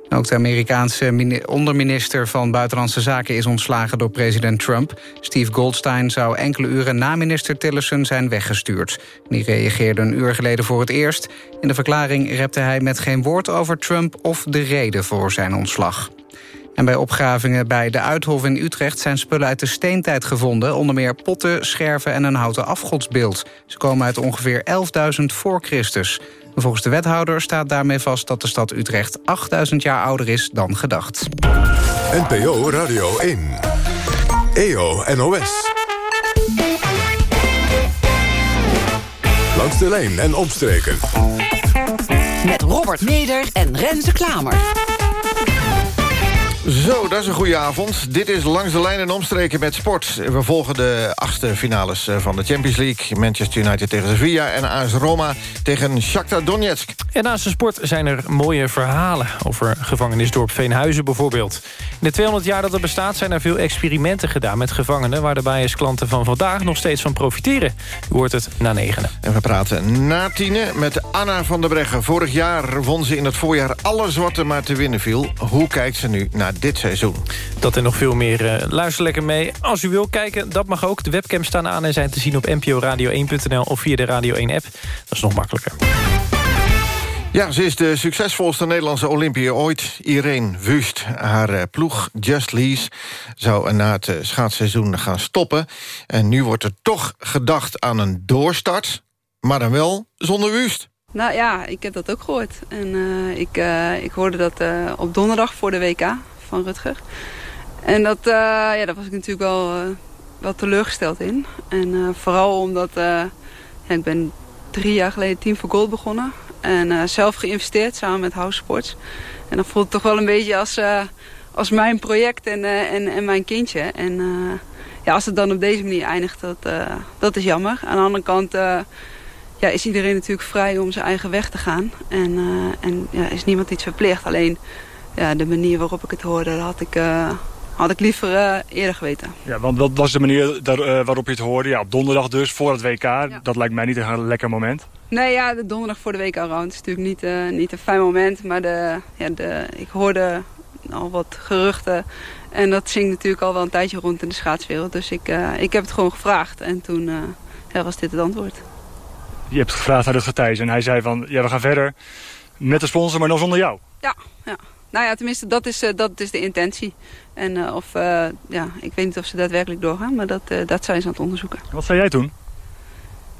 Ook de Amerikaanse onderminister van Buitenlandse Zaken is ontslagen door president Trump. Steve Goldstein zou enkele uren na minister Tillerson zijn weggestuurd. Die reageerde een uur geleden voor het eerst. In de verklaring repte hij met geen woord over Trump of de reden voor zijn ontslag. En bij opgravingen bij de Uithof in Utrecht zijn spullen uit de steentijd gevonden. Onder meer potten, scherven en een houten afgodsbeeld. Ze komen uit ongeveer 11.000 voor Christus. Volgens de wethouder staat daarmee vast dat de stad Utrecht 8000 jaar ouder is dan gedacht. NPO Radio 1. EO NOS. Langs de lijn en omstreken. Met Robert Meder en Renze Klamer. Zo, dat is een goede avond. Dit is Langs de Lijn en Omstreken met sport. We volgen de achtste finales eh, van de Champions League. Manchester United tegen Sevilla en AS Roma tegen Shakhtar Donetsk. En naast de sport zijn er mooie verhalen over gevangenisdorp Veenhuizen bijvoorbeeld. In de 200 jaar dat het bestaat zijn er veel experimenten gedaan met gevangenen... waar de bijasklanten van vandaag nog steeds van profiteren. U hoort het na negenen. En we praten na tienen met Anna van der Breggen. Vorig jaar won ze in het voorjaar alles wat er maar te winnen viel. Hoe kijkt ze nu naar dit seizoen. Dat en nog veel meer. Uh, luister lekker mee. Als u wil kijken, dat mag ook. De webcams staan aan en zijn te zien op nporadio1.nl... of via de Radio 1-app. Dat is nog makkelijker. Ja, ze is de succesvolste Nederlandse Olympiër ooit. Irene Wust. Haar uh, ploeg Just Lease zou na het uh, schaatsseizoen gaan stoppen. En nu wordt er toch gedacht aan een doorstart. Maar dan wel zonder Wust. Nou ja, ik heb dat ook gehoord. En uh, ik, ik hoorde dat op donderdag voor de WK van Rutger. En dat, uh, ja, daar was ik natuurlijk wel, uh, wel teleurgesteld in. En uh, vooral omdat ik ben drie jaar geleden Team for Gold begonnen. En zelf geïnvesteerd samen met House Sports. En dat voelt het toch wel een beetje als, als mijn project en, en, en mijn kindje. En ja, als het dan op deze manier eindigt, dat, dat is jammer. Aan de andere kant ja, is iedereen natuurlijk vrij om zijn eigen weg te gaan. En, en ja, is niemand iets verplicht. Alleen ja, de manier waarop ik het hoorde, had ik, uh, had ik liever uh, eerder geweten. Ja, want wat was de manier daar, uh, waarop je het hoorde? Ja, op donderdag dus, voor het WK. Ja. Dat lijkt mij niet een lekker moment. Nee, ja, de donderdag voor de WK-round is natuurlijk niet, niet een fijn moment. Maar de, ja, de, ik hoorde al wat geruchten. En dat zingt natuurlijk al wel een tijdje rond in de schaatswereld. Dus ik, ik heb het gewoon gevraagd. En toen ja, was dit het antwoord. Je hebt gevraagd aan Rutger Thijs en hij zei van... ja, we gaan verder met de sponsor, maar dan zonder jou. Ja, ja. Nou ja, tenminste, dat is, uh, dat is de intentie. En uh, of, uh, ja, ik weet niet of ze daadwerkelijk doorgaan, maar dat, dat zijn ze aan het onderzoeken. Wat zei jij toen?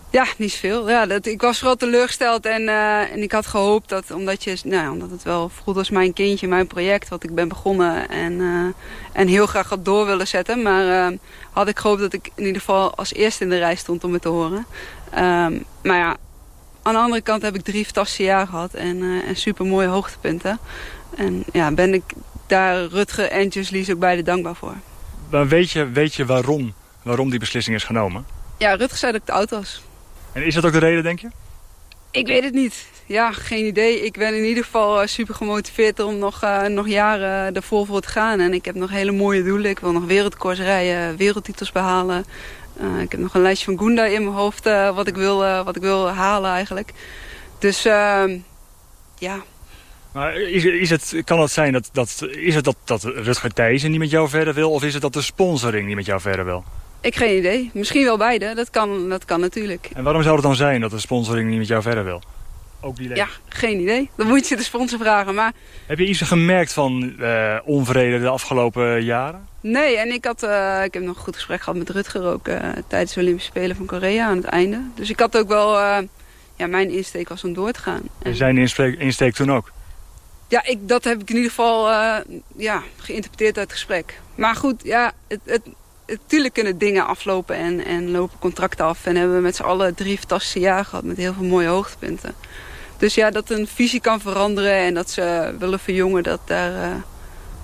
Ja, niet zoveel. Ja, dat, ik was vooral teleurgesteld en, en ik had gehoopt dat, omdat, je, nou, omdat het wel voelt als mijn kindje, mijn project, wat ik ben begonnen en, en heel graag had door willen zetten. Maar had ik gehoopt dat ik in ieder geval als eerste in de rij stond om het te horen. Um, maar ja, aan de andere kant heb ik drie fantastische jaar gehad en, en super mooie hoogtepunten. En ja, ben ik daar Rutger en Just Lies ook beide dankbaar voor. Maar weet je, weet je waarom, waarom die beslissing is genomen? Ja, Rutger zei dat ik te oud was. En is dat ook de reden, denk je? Ik weet het niet. Ja, geen idee. Ik ben in ieder geval uh, super gemotiveerd om nog, uh, nog jaren ervoor voor te gaan. En ik heb nog hele mooie doelen. Ik wil nog wereldkoers rijden, wereldtitels behalen. Uh, ik heb nog een lijstje van Gunda in mijn hoofd wat, ik wil, wat ik wil halen eigenlijk. Dus ehm, ja. Maar is, is het, kan het zijn dat, dat, is het dat, dat Rutger Thijssen niet met jou verder wil? Of is het dat de sponsoring niet met jou verder wil? Ik geen idee. Misschien wel beide. Dat kan, dat kan natuurlijk. En waarom zou het dan zijn dat de sponsoring niet met jou verder wil? Ook die ja, geen idee. Dan moet je de sponsor vragen. Maar... Heb je iets gemerkt van uh, onvrede de afgelopen jaren? Nee, en ik, had, uh, ik heb nog een goed gesprek gehad met Rutger ook uh, tijdens de Olympische Spelen van Korea aan het einde. Dus ik had ook wel, ja, mijn insteek was om door te gaan. En zijn insteek, insteek toen ook? Ja, ik, dat heb ik in ieder geval ja, geïnterpreteerd uit het gesprek. Maar goed, ja, het, het, natuurlijk kunnen dingen aflopen en, en lopen contracten af. En hebben we met z'n allen drie fantastische jaren gehad met heel veel mooie hoogtepunten. Dus ja, dat een visie kan veranderen en dat ze willen verjongen, dat, daar, uh,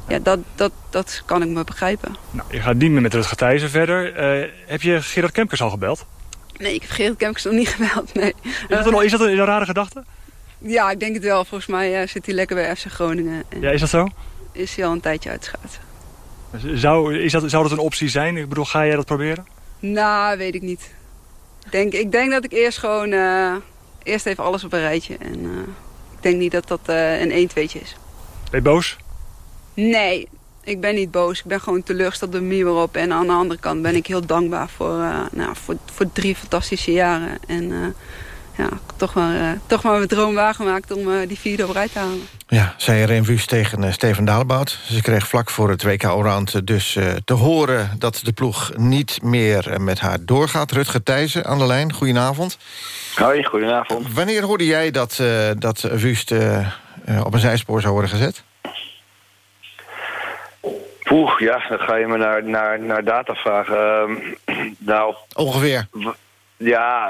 ja, dat, dat, dat kan ik me begrijpen. Nou, je gaat niet meer met Rutger Thijssen verder. Uh, heb je Gerard Kemkers al gebeld? Nee, ik heb Gerard Kemkers nog niet [LAUGHS] gebeld, nee. Is dat een, is dat een, rare gedachte? Ja, ik denk het wel. Volgens mij uh, zit hij lekker bij FC Groningen. ja, is dat zo? Is hij al een tijdje uitgeschaat. Zou, is dat, zou dat een optie zijn? Ik bedoel, ga jij dat proberen? Nou, weet ik niet. Ik denk, ik denk dat ik eerst gewoon... Uh, eerst even alles op een rijtje. En uh, ik denk niet dat dat uh, een 1-2'tje is. Ben je boos? Nee, ik ben niet boos. Ik ben gewoon teleurgesteld de manier waarop. En aan de andere kant ben ik heel dankbaar voor, nou, voor, voor drie fantastische jaren. En ja, toch maar, uh, toch maar mijn droom waargemaakt om uh, die vierde op rij te halen. Ja, zei Irene Wust tegen uh, Steven Dalebout. Ze kreeg vlak voor het WK Oranje dus te horen... dat de ploeg niet meer met haar doorgaat. Rutger Thijssen aan de lijn, goedenavond. Hoi, goedenavond. Wanneer hoorde jij dat, dat Wust op een zijspoor zou worden gezet? Poeh, ja, dan ga je me naar, naar, naar data vragen. Ehm, [CLEARS THROAT] nou... Ongeveer? Ja,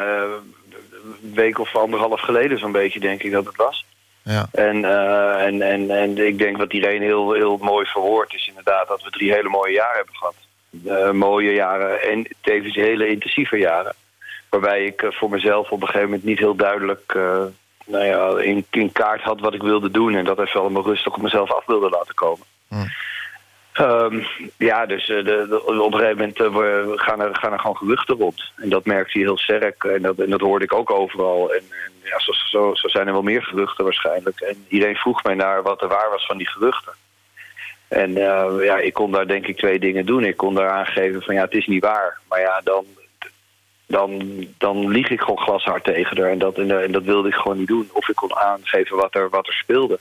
een week of anderhalf geleden zo'n beetje, denk ik dat het was. Ja. En, uh, en, en, en ik denk wat iedereen heel, heel mooi verwoord is inderdaad dat we drie hele mooie jaren hebben gehad. Uh, mooie jaren en tevens hele intensieve jaren. Waarbij ik uh, voor mezelf op een gegeven moment niet heel duidelijk nou ja, in, in, kaart had wat ik wilde doen. En dat even wel rustig op mezelf af wilde laten komen. Hm. Um, ja, dus uh, de, de, op een gegeven moment uh, we gaan, er, gaan er gewoon geruchten rond. En dat merkte je heel sterk. En dat, dat hoorde ik ook overal. En, en ja, zo, zo, zijn er wel meer geruchten waarschijnlijk. En iedereen vroeg mij naar wat er waar was van die geruchten. En uh, ja, ik kon daar denk ik twee dingen doen. Ik kon daar aangeven van ja, het is niet waar. Maar ja, dan, dan, dan lieg ik gewoon glashard tegen haar. En dat, en dat wilde ik gewoon niet doen. Of ik kon aangeven wat er, wat er speelde.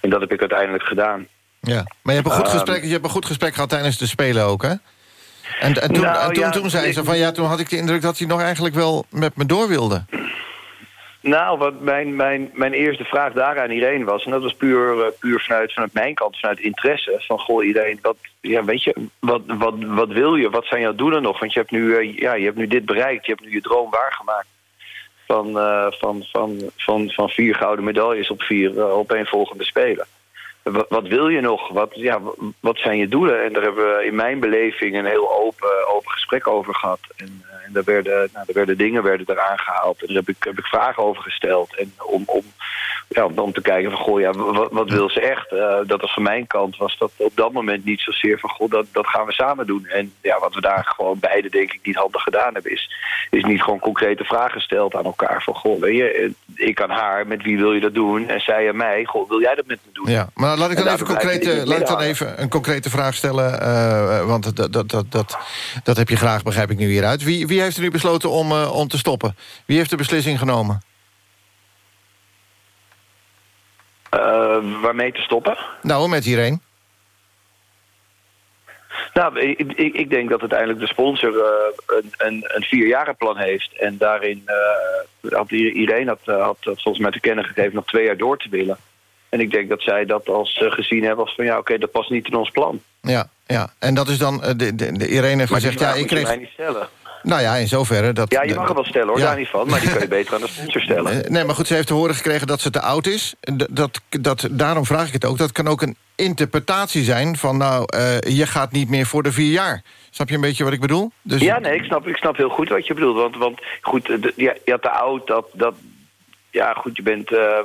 En dat heb ik uiteindelijk gedaan. Ja, maar je hebt, een goed gesprek, je hebt een goed gesprek gehad tijdens de Spelen ook, hè? En, en toen, nou, en toen, ja, toen zei ik- ze van... ja, toen had ik de indruk dat hij nog eigenlijk wel met me door wilde. Nou, wat mijn, mijn, mijn eerste vraag daar aan iedereen was... en dat was puur, eh, puur vanuit, vanuit mijn kant, vanuit interesse... van goh, iedereen, wat, ja, weet je, wat, wat, wat wil je? Wat zijn jouw doelen nog? Want je hebt nu, eh, ja, je hebt nu dit bereikt, je hebt nu je droom waargemaakt... van, eh, van, van, van, van vier gouden medailles op vier opeenvolgende spelen. Wat, wil je nog? Wat, ja, wat zijn je doelen? En daar hebben we in mijn beleving een heel open, open gesprek over gehad. En, uh, en daar, werden, nou, daar werden dingen werden er aangehaald. En daar heb ik, heb ik vragen over gesteld. En om, om, ja, om te kijken van, goh, ja, wat, wat wil ze echt? Uh, dat was van mijn kant, was dat op dat moment niet zozeer van, goh, dat, dat gaan we samen doen. En ja, wat we daar gewoon beide denk ik niet handig gedaan hebben, is, is niet gewoon concrete vragen gesteld aan elkaar. Van, goh, weet je, ik aan haar, met wie wil je dat doen? En zij aan mij, goh, wil jij dat met me doen? Ja, laat ik dan, En even, concrete, laat ik dan even een concrete vraag stellen. uh, want dat, dat, dat, dat, dat heb je graag, begrijp ik nu hieruit. Wie, wie heeft er nu besloten om, uh, om te stoppen? Wie heeft de beslissing genomen? Uh, waarmee te stoppen? Nou, met hierheen. Nou, ik, ik, ik, denk dat uiteindelijk de sponsor uh, een, een, een vierjarenplan heeft. En daarin uh, had iedereen had, had volgens mij te kennen gegeven nog twee jaar door te willen. En ik denk dat zij dat als uh, gezien hebben als van ja, oké, okay, dat past niet in ons plan. Ja, ja. En dat is dan, de, de, de Irene gezegd, ja, ik kreeg... Mij niet stellen. Nou ja, in zoverre dat... Ja, je mag het wel stellen hoor, Ja. daar niet van. Maar die kun je [LAUGHS] beter aan de sponsor stellen. Eh, Nee, maar goed, ze heeft te horen gekregen dat ze te oud is. Dat, dat, daarom vraag ik het ook. Dat kan ook een interpretatie zijn van... nou, eh, je gaat niet meer voor de vier jaar. Snap je een beetje wat ik bedoel? Dus, Ja, nee, ik snap, ik snap heel goed wat je bedoelt. Want, want goed, de, je, had te oud, dat, dat... Ja, goed, je bent... eh,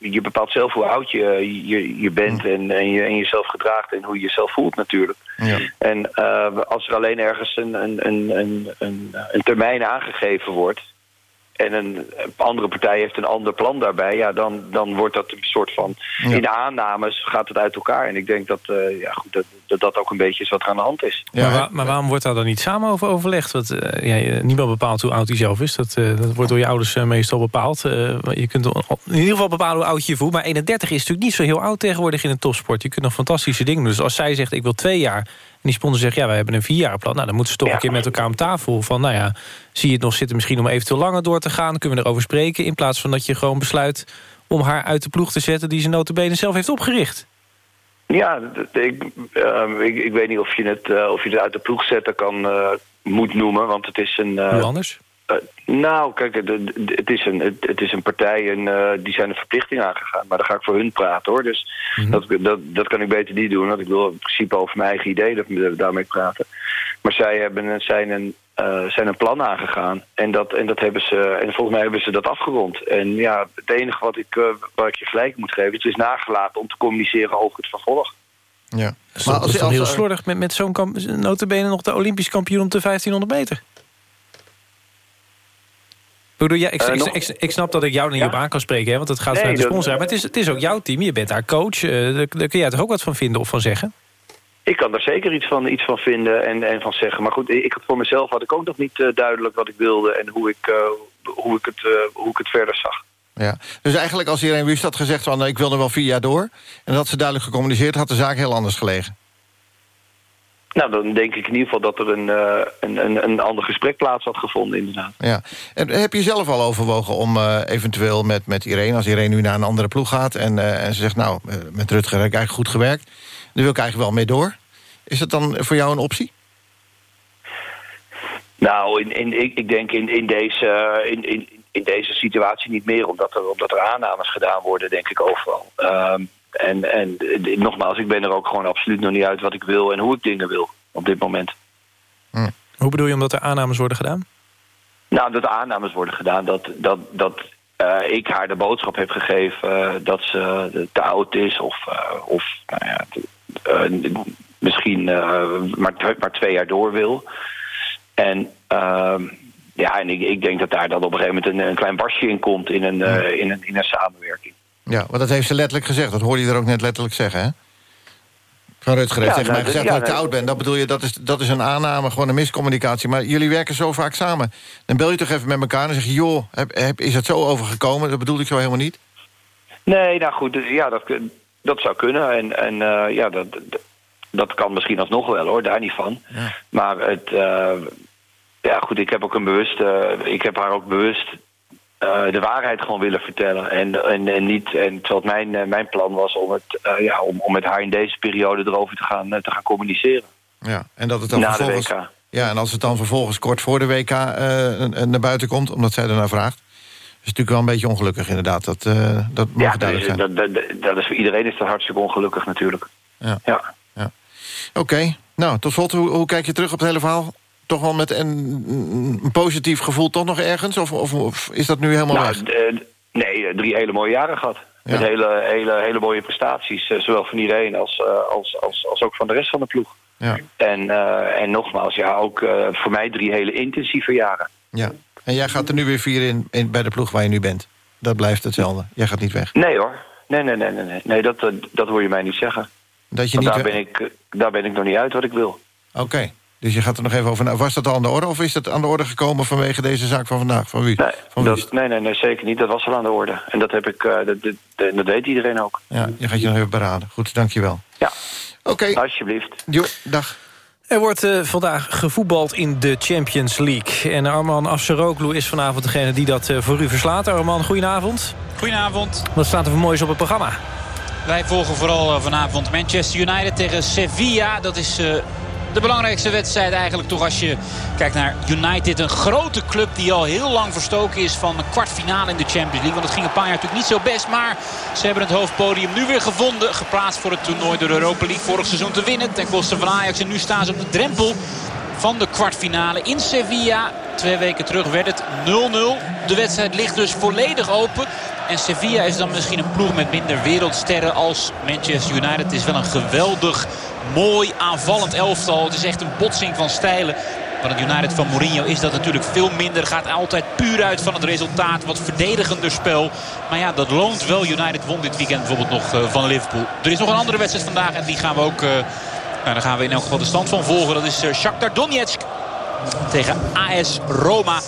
je bepaalt zelf hoe oud je, je, je bent en, en, je, en jezelf gedraagt... en hoe je jezelf voelt natuurlijk. Ja. En eh, als er alleen ergens een, een, een, een, een, termijn aangegeven wordt... en een andere partij heeft een ander plan daarbij... ja, dan, dan wordt dat een soort van... Ja. in aannames gaat het uit elkaar. En ik denk dat eh, ja, goed, dat, dat dat ook een beetje is wat er aan de hand is. maar, wa- maar waarom wordt daar dan niet samen over overlegd? Want eh, ja, niemand bepaalt hoe oud hij zelf is. Dat, eh, dat wordt door je ouders eh, meestal bepaald. Eh, maar je kunt in ieder geval bepalen hoe oud je je voelt. Maar 31 is natuurlijk niet zo heel oud tegenwoordig in de topsport. Je kunt nog fantastische dingen doen. Dus als zij zegt, ik wil twee jaar... en die sponsor zegt, ja, wij hebben een vierjarenplan... nou, dan moeten ze toch een keer met elkaar om tafel. Van, nou ja, zie je het nog zitten misschien om eventueel langer door te gaan? Kunnen we erover spreken? In plaats van dat je gewoon besluit om haar uit de ploeg te zetten... die ze notabene zelf heeft opgericht. Ja, ik, ehm, ik, ik weet niet of je het, eh, of je het uit de ploeg zetten kan, eh, moet noemen, want het is een... eh, Hoe anders? Eh, nou, kijk, het is een, het, het is een partij en eh, die zijn een verplichting aangegaan. Maar dan ga ik voor hun praten, hoor. Dus dat, dat, dat kan ik beter niet doen, want ik wil in principe over mijn eigen idee dat we daarmee praten. Maar zij hebben, een- zijn, een, eh, zijn een plan aangegaan en, dat, en, dat hebben ze, en volgens mij hebben ze dat afgerond. En ja, het enige wat ik, eh, waar ik je gelijk moet geven, het is nagelaten om te communiceren over het vervolg. Ja. Maar als, is toch heel slordig met, met zo'n notabene nog de Olympisch kampioen op de 1500 meter. Ik, bedoel, ja, ik, Eh, ik, nog- ik, ik snap dat ik jou er niet op aan kan spreken, hè, want het gaat Nee, vanuit de sponsor. Maar het is, het is ook jouw team, je bent haar coach. eh, daar, daar kun jij toch ook wat van vinden of van zeggen? Ik kan daar zeker iets van, iets van vinden en, en van zeggen. Maar goed, ik had voor mezelf had ik ook nog niet eh, duidelijk wat ik wilde en hoe ik, eh, hoe ik, het, eh, hoe ik het verder zag. Ja. Dus eigenlijk als Irene Wust had gezegd van... ik wil er wel vier jaar door... en dat had ze duidelijk gecommuniceerd... had de zaak heel anders gelegen. Nou, dan denk ik in ieder geval dat er een, eh, een, een, een ander gesprek plaats had gevonden, inderdaad. Ja. En heb je zelf al overwogen om eh, eventueel met, met Irene... als Irene nu naar een andere ploeg gaat... en, eh, en ze zegt, nou, met Rutger heb ik eigenlijk goed gewerkt... daar wil ik eigenlijk wel mee door. Is dat dan voor jou een optie? Nou, in, in, ik, ik denk in, in, deze, in, in, in deze situatie niet meer, omdat er, omdat er aannames gedaan worden, denk ik overal. Ehm, en, en eh, nogmaals, ik ben er ook gewoon absoluut nog niet uit wat ik wil en hoe ik dingen wil op dit moment. Hoe bedoel je omdat er aannames worden gedaan? Nou, dat er aannames worden gedaan dat, dat, dat eh, ik haar de boodschap heb gegeven eh, dat ze te oud is of, eh, of nou ja, eh, misschien eh, maar, maar twee jaar door wil. En ehm, ja, en ik, ik denk dat daar dan op een gegeven moment een, een klein barstje in komt in een, eh, in een, in een samenwerking. Ja, want dat heeft ze letterlijk gezegd. Dat hoorde je er ook net letterlijk zeggen, hè? Van Rutger heeft Ja, tegen mij nou, gezegd ja, dat ik te nou, oud ben. Dat bedoel je, dat is, dat is een aanname, gewoon een miscommunicatie. Maar jullie werken zo vaak samen. Dan bel je toch even met elkaar en zeg je... joh, heb, heb, is het zo overgekomen? Dat bedoelde ik zo helemaal niet. Nee, nou goed, dus ja, dat, dat zou kunnen. En, en eh, ja, dat, dat, dat kan misschien alsnog wel hoor, daar niet van. Maar het, eh, ja goed, ik heb ook een bewuste, ik heb haar ook bewust eh, de waarheid gewoon willen vertellen. En, en, en niet, en terwijl mijn, eh, mijn plan was om, het, eh, ja, om, om met haar in deze periode erover te gaan, te gaan communiceren. Ja, en dat het dan Na de. WK. Ja, en als het dan vervolgens kort voor de WK naar buiten komt... omdat zij ernaar vraagt... is natuurlijk wel een beetje ongelukkig inderdaad. Dat, dat mag Ja, duidelijk zijn. dat, dat, dat is voor iedereen is dat hartstikke ongelukkig natuurlijk. Ja. Ja. ja. Oké, nou, tot slot, hoe, hoe kijk je terug op het hele verhaal? Toch wel met een, een positief gevoel toch nog ergens? Of, of, of is dat nu helemaal Nou, weg? eh, nee, eh, drie hele mooie jaren gehad. Met hele, hele, hele mooie prestaties. eh, Zowel van iedereen als, als, als, als ook van de rest van de ploeg. Ja. En, en nogmaals, ja, ook voor mij drie hele intensieve jaren. Ja. En jij gaat er nu weer vier in, in bij de ploeg waar je nu bent. Dat blijft hetzelfde. Jij gaat niet weg. Nee hoor. Nee, nee, nee, nee. nee. nee dat, dat hoor je mij niet zeggen. Dat je Want niet daar, ben ik, daar ben ik nog niet uit wat ik wil. Oké. Dus je gaat er nog even over na. Was dat al aan de orde? Of is dat aan de orde gekomen vanwege deze zaak van vandaag? Van wie? van wie? Dat, nee, nee, nee, zeker niet. Dat was al aan de orde. En dat heb ik, eh, dat, dat, dat- weet iedereen ook. Ja, je gaat je nog even beraden. Goed, dankjewel. Ja. Oké. Alsjeblieft. Jo, dag. Er wordt eh, vandaag gevoetbald in de Champions League. En Arman Afseroglu is vanavond degene die dat eh, voor u verslaat. Arman, goedenavond. Goedenavond. Wat staat er voor moois op het programma? Wij volgen vooral vanavond Manchester United tegen Sevilla. Dat is eh, de belangrijkste wedstrijd eigenlijk toch als je kijkt naar United. Een grote club die al heel lang verstoken is van een kwartfinale in de Champions League. Want het ging een paar jaar natuurlijk niet zo best. Maar ze hebben het hoofdpodium nu weer gevonden. Geplaatst voor het toernooi door de Europa League vorig seizoen te winnen. Ten koste van Ajax. En nu staan ze op de drempel van de kwartfinale in Sevilla. Twee weken terug werd het 0-0. De wedstrijd ligt dus volledig open. En Sevilla is dan misschien een ploeg met minder wereldsterren als Manchester United. Het is wel een geweldig, mooi aanvallend elftal. Het is echt een botsing van stijlen. Maar het United van Mourinho is dat natuurlijk veel minder. Gaat altijd puur uit van het resultaat. Wat verdedigender spel. Maar ja, dat loont wel. United won dit weekend bijvoorbeeld nog eh, van Liverpool. Er is nog een andere wedstrijd vandaag. En die gaan we ook... Nou, daar gaan we in elk geval de stand van volgen. Dat is uh, Shakhtar Donetsk tegen AS Roma.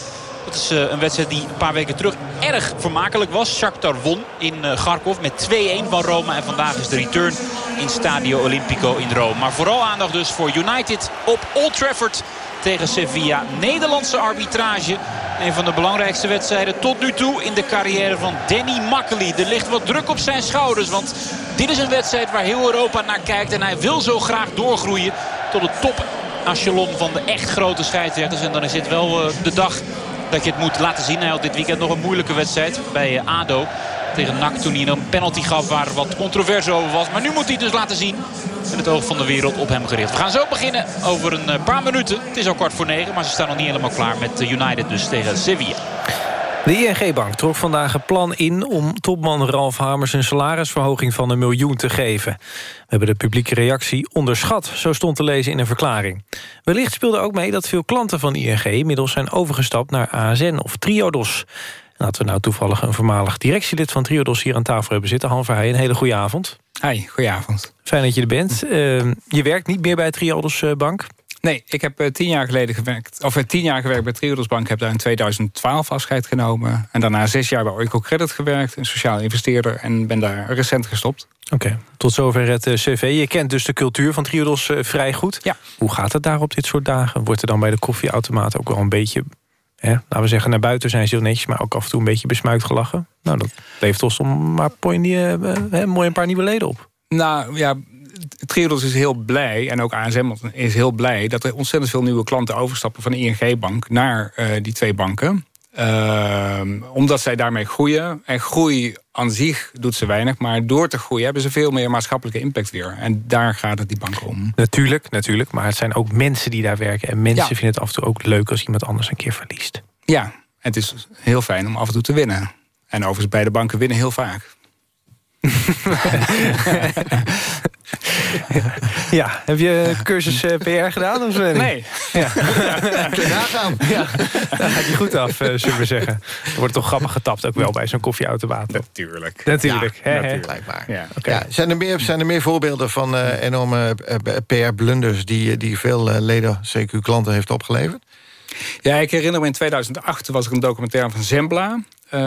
Dat is een wedstrijd die een paar weken terug erg vermakelijk was. Shakhtar won in Kharkov met 2-1 van Roma. En vandaag is de return in Stadio Olimpico in Rome. Maar vooral aandacht dus voor United op Old Trafford tegen Sevilla. Nederlandse arbitrage. Een van de belangrijkste wedstrijden tot nu toe in de carrière van Danny Makkely. Er ligt wat druk op zijn schouders. Want dit is een wedstrijd waar heel Europa naar kijkt. En hij wil zo graag doorgroeien tot het top echelon van de echt grote scheidsrechters. En dan is dit wel eh, de dag dat je het moet laten zien. Hij had dit weekend nog een moeilijke wedstrijd bij eh, ADO tegen NAC toen hij een penalty gaf waar wat controverse over was. Maar nu moet hij dus laten zien met het oog van de wereld op hem gericht. We gaan zo beginnen over een eh, paar minuten. Het is al kwart voor negen, maar ze staan nog niet helemaal klaar met United dus tegen Sevilla. De ING-bank trok vandaag een plan in om topman Ralf Hamers... een salarisverhoging van een miljoen te geven. We hebben de publieke reactie onderschat, zo stond te lezen in een verklaring. Wellicht speelde ook mee dat veel klanten van ING... inmiddels zijn overgestapt naar ASN of Triodos. Laten we nou toevallig een voormalig directielid van Triodos... hier aan tafel hebben zitten. Han Verheij, een hele goede avond. Hi, goedenavond. Fijn dat je er bent. Uh, je werkt niet meer bij Triodos uh, Bank? Nee, ik heb uh, tien jaar geleden gewerkt, of tien jaar gewerkt bij Triodos Bank. Heb daar in 2012 afscheid genomen. En daarna zes jaar bij Oico Credit gewerkt, een sociaal investeerder. En ben daar recent gestopt. Oké, tot zover het cv. Je kent dus de cultuur van Triodos vrij goed. Ja. Hoe gaat het daar op dit soort dagen? Wordt er dan bij de koffieautomaat ook wel een beetje Hè, laten we zeggen, naar buiten zijn ze heel netjes... maar ook af en toe een beetje besmuikt gelachen. Nou, dat levert ons om maar mooi een paar nieuwe leden op. Nou ja, Triodos is heel blij, en ook ASM is heel blij... dat er ontzettend veel nieuwe klanten overstappen van de ING-bank... naar uh, die twee banken. Uh, omdat zij daarmee groeien. En groei aan zich doet ze weinig. Maar door te groeien hebben ze veel meer maatschappelijke impact weer. En daar gaat het die bank om. Natuurlijk, natuurlijk. Maar het zijn ook mensen die daar werken. En mensen vinden het af en toe ook leuk als iemand anders een keer verliest. Ja, het is heel fijn om af en toe te winnen. En overigens beide banken winnen heel vaak. [LAUGHS] ja, heb je cursus uh, PR gedaan? Of, uh, nee. Ja. [LAUGHS] nagaan. Ja, daar gaat je goed af, uh, zullen we zeggen. Er wordt toch grappig getapt, ook wel bij zo'n koffieautomaat. Natuurlijk. Natuurlijk. Ja, natuurlijk. Ja. Okay. ja. zijn, er meer, zijn er meer voorbeelden van enorme PR-blunders... die, die veel leden, CQ-klanten, heeft opgeleverd? Ja, ik herinner me in 2008 was er een documentaire van Zembla...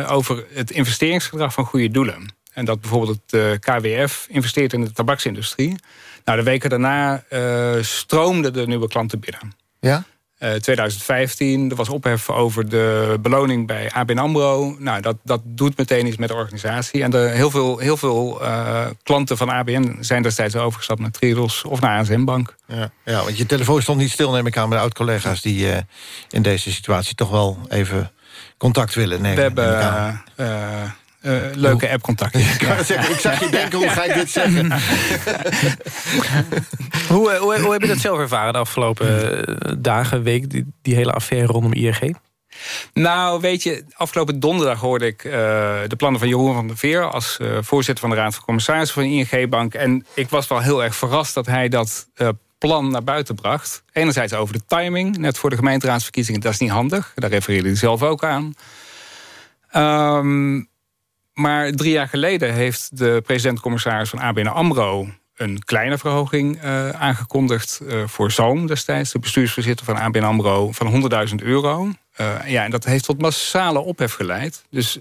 over het investeringsgedrag van goede doelen. En dat bijvoorbeeld het uh, KWF investeert in de tabaksindustrie. Nou, de weken daarna uh, stroomden de nieuwe klanten binnen. Ja? Uh, 2015, er was ophef over de beloning bij ABN AMRO. Nou, dat, dat doet meteen iets met de organisatie. En de, heel veel, heel veel uh, klanten van ABN zijn destijds overgestapt naar Triodos of naar ASM Bank. Ja, ja, want je telefoon stond niet stil, neem ik aan, met oud-collega's... die uh, in deze situatie toch wel even contact willen nemen. We hebben uh, leuke appcontacten. Ik, ik zag je denken, hoe ga ik dit zeggen? [LAUGHS] hoe, hoe, hoe, heb je dat zelf ervaren de afgelopen eh, dagen, week, die, die hele affaire rondom ING? Nou, weet je, afgelopen donderdag hoorde ik uh, de plannen van Jeroen van der Veer... als uh, voorzitter van de Raad van Commissarissen van de ING-bank. En ik was wel heel erg verrast dat hij dat uh, plan naar buiten bracht. Enerzijds over de timing, net voor de gemeenteraadsverkiezingen. Dat is niet handig, daar refereerde hij zelf ook aan. Um, maar drie jaar geleden heeft de president-commissaris van ABN AMRO... een kleine verhoging uh, aangekondigd uh, voor Zoom destijds... de bestuursvoorzitter van ABN AMRO van 100.000 euro. Uh, ja, en dat heeft tot massale ophef geleid. Dus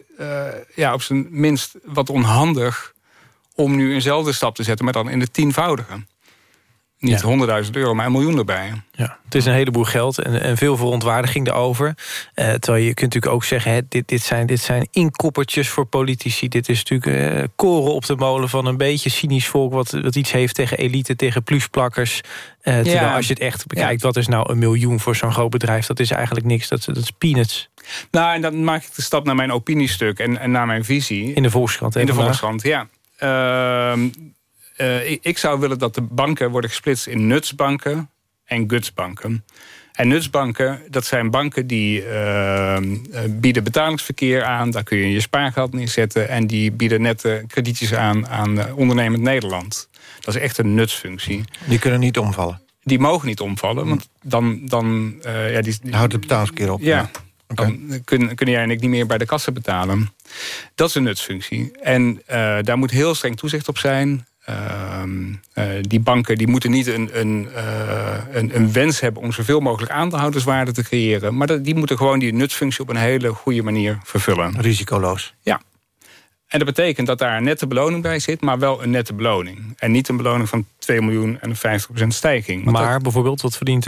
ja, op zijn minst wat onhandig om nu eenzelfde stap te zetten... maar dan in de tienvoudige. Niet 100.000 euro, maar een miljoen erbij. Ja, het is een heleboel geld en, en veel verontwaardiging daarover. Uh, terwijl je kunt natuurlijk ook zeggen... Hè, dit, dit, zijn, dit zijn inkoppertjes voor politici. Dit is natuurlijk uh, koren op de molen van een beetje cynisch volk... wat, wat iets heeft tegen elite, tegen plusplakkers. Uh, terwijl ja. als je het echt bekijkt... wat is nou een miljoen voor zo'n groot bedrijf? Dat is eigenlijk niks, dat, dat is peanuts. Nou, en dan maak ik de stap naar mijn opiniestuk en, en naar mijn visie. In de Volkskrant. In de Volkskrant, ja. Uh, uh, ik, ik, zou willen dat de banken worden gesplitst in nutsbanken en gutsbanken. En nutsbanken, dat zijn banken die uh, bieden betalingsverkeer aan. Daar kun je je spaargeld neerzetten. En die bieden nette kredietjes aan aan ondernemend Nederland. Dat is echt een nutsfunctie. Die kunnen niet omvallen? Die mogen niet omvallen, want dan... dan uh, ja, die, Houdt het betalingsverkeer op? Ja, Okay. Dan kunnen, kunnen jij en ik niet meer bij de kassa betalen. Dat is een nutsfunctie. En uh, daar moet heel streng toezicht op zijn. Uh, uh, die banken die moeten niet een, een, een, een, wens hebben... om zoveel mogelijk aandeelhouderswaarde te creëren. Maar die moeten gewoon die nutsfunctie op een hele goede manier vervullen. Risicoloos. Ja. En dat betekent dat daar een nette beloning bij zit... maar wel een nette beloning. En niet een beloning van 2 miljoen en een 50% stijging. Maar dat... bijvoorbeeld, wat verdient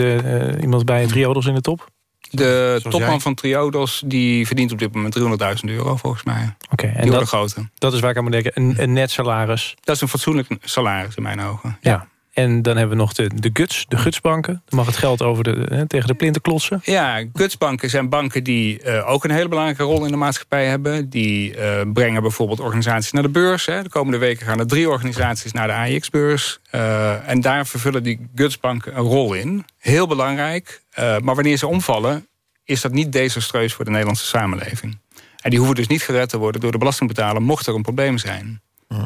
iemand bij Triodos in de top? De topman jij? van Triodos die verdient op dit moment 300.000 euro volgens mij. Oké, okay, en dat, grote. dat is waar ik aan moet denken. Een, een net salaris. Dat is een fatsoenlijk salaris in mijn ogen. Ja. ja. En dan hebben we nog de, de guts, de gutsbanken. Dan mag het geld over de, hè, tegen de plinten klotsen. Ja, gutsbanken zijn banken die uh, ook een hele belangrijke rol in de maatschappij hebben. Die uh, brengen bijvoorbeeld organisaties naar de beurs. Hè. De komende weken gaan er drie organisaties naar de AIX-beurs. Uh, en daar vervullen die gutsbanken een rol in. Heel belangrijk. maar wanneer ze omvallen, is dat niet desastreus voor de Nederlandse samenleving. En die hoeven dus niet gered te worden door de belastingbetaler... mocht er een probleem zijn.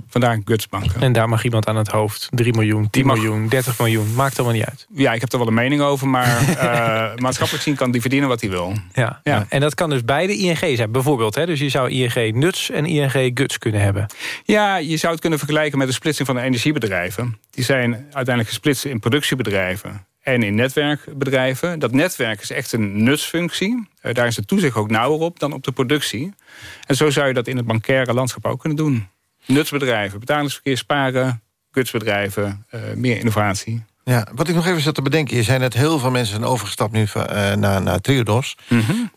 Vandaar gutsbanken. En daar mag iemand aan het hoofd. 3 miljoen, 10 miljoen, 30 miljoen. Maakt allemaal niet uit. Ja, ik heb er wel een mening over. Maar uh, [LAUGHS] maatschappelijk zien kan die verdienen wat hij wil. Ja, ja. En dat kan dus beide ING zijn. Bijvoorbeeld, hè? dus je zou ING nuts en ING guts kunnen hebben. Ja, je zou het kunnen vergelijken met de splitsing van de energiebedrijven. Die zijn uiteindelijk gesplitst in productiebedrijven en in netwerkbedrijven. Dat netwerk is echt een nutsfunctie. Uh, daar is het toezicht ook nauwer op dan op de productie. En zo zou je dat in het bankaire landschap ook kunnen doen nutsbedrijven, betalingsverkeer, sparen, gutsbedrijven, uh, meer innovatie. Ja, wat ik nog even zat te bedenken... je zei net, heel veel mensen zijn overgestapt nu uh, naar, naar Triodos. Mm -hmm.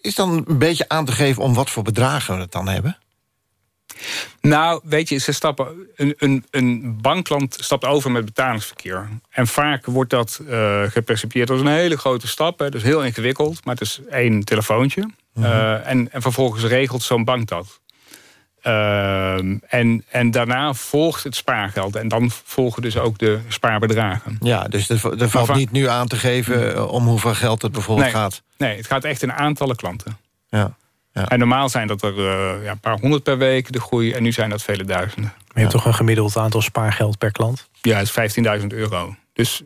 Is dan een beetje aan te geven om wat voor bedragen we het dan hebben? Nou, weet je, ze stappen, een, een, een bankland stapt over met betalingsverkeer. En vaak wordt dat uh, gepercipieerd als een hele grote stap. Hè. Is heel ingewikkeld, maar het is één telefoontje. Mm -hmm. uh, en, en vervolgens regelt zo'n bank dat. Uh, en, en daarna volgt het spaargeld. En dan volgen dus ook de spaarbedragen. Ja, dus er, er valt niet nu aan te geven eh, om hoeveel geld het bijvoorbeeld nee, gaat. Nee, het gaat echt in aantallen klanten. Ja, ja. En normaal zijn dat er uh, ja, een paar honderd per week de groei. En nu zijn dat vele duizenden. Maar je hebt toch een gemiddeld aantal spaargeld per klant? Ja, het is 15.000 euro. Dus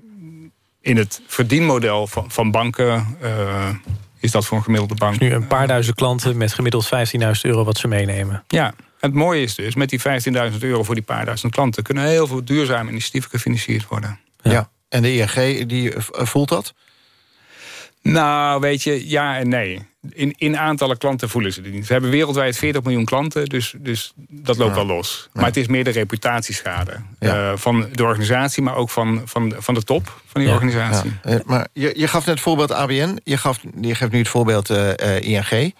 in het verdienmodel van, van banken... Uh, is dat voor een gemiddelde bank. Dus nu een paar duizend klanten met gemiddeld 15.000 euro wat ze meenemen. Ja, het mooie is dus, met die 15.000 euro voor die paar duizend klanten... kunnen heel veel duurzame initiatieven gefinancierd worden. Ja, en de ING die voelt dat? Nou, weet je, ja en nee. In, in aantallen klanten voelen ze het niet. We hebben wereldwijd 40 miljoen klanten, dus, dus dat loopt ja. wel los. Maar het is meer de reputatieschade ja. uh, van de organisatie... maar ook van, van, van de top van die organisatie. Uh, maar je, je gaf net het voorbeeld ABN, je, gaf, je geeft nu het voorbeeld uh, ING.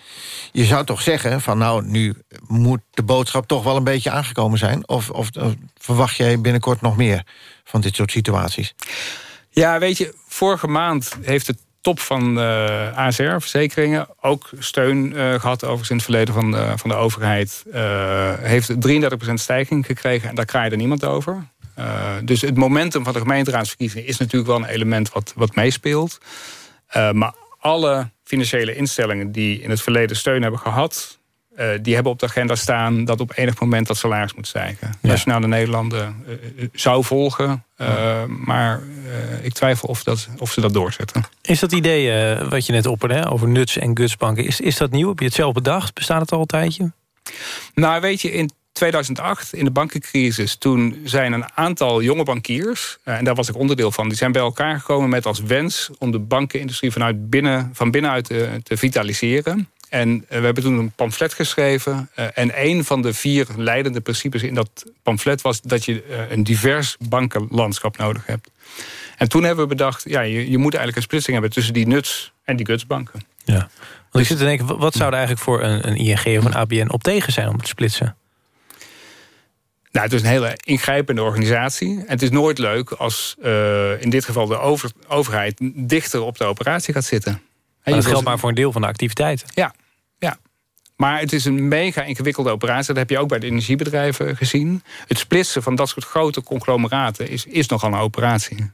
Je zou toch zeggen van nou, nu moet de boodschap toch wel een beetje aangekomen zijn? Of, of, of verwacht jij binnenkort nog meer van dit soort situaties? Ja, weet je, vorige maand heeft het top van uh, ASR, verzekeringen, ook steun uh, gehad overigens in het verleden van de, van de overheid. Heeft 33% stijging gekregen en daar kraaide niemand over. dus het momentum van de gemeenteraadsverkiezingen is natuurlijk wel een element wat, wat meespeelt. maar alle financiële instellingen die in het verleden steun hebben gehad... Uh, die hebben op de agenda staan dat op enig moment dat salaris moet stijgen. Ja. Nationale Nederlanden uh, zou volgen, uh, ja. maar ik twijfel of, dat, of ze dat doorzetten. Is dat idee wat je net opperde over nuts en gutsbanken, is, is dat nieuw? Heb je het zelf bedacht? Bestaat het al een tijdje? Nou, weet je, in 2008, in de bankencrisis, toen zijn een aantal jonge bankiers... en daar was ik onderdeel van, die zijn bij elkaar gekomen met als wens... om de bankenindustrie vanuit binnen, van binnenuit te, te vitaliseren. En we hebben toen een pamflet geschreven. en een van de vier leidende principes in dat pamflet was dat je een divers bankenlandschap nodig hebt. En toen hebben we bedacht, ja, je, je moet eigenlijk een splitsing hebben tussen die nuts en die gutsbanken. Ja. Want ik zit te denken, wat zou er eigenlijk voor een, een ING of een ABN op tegen zijn om te splitsen? Nou, het is een hele ingrijpende organisatie. En het is nooit leuk als uh, in dit geval de over, overheid dichter op de operatie gaat zitten. Maar dat geldt maar voor een deel van de activiteiten. Ja, ja. Maar het is een mega ingewikkelde operatie. Dat heb je ook bij de energiebedrijven gezien. Het splitsen van dat soort grote conglomeraten is, is nogal een operatie.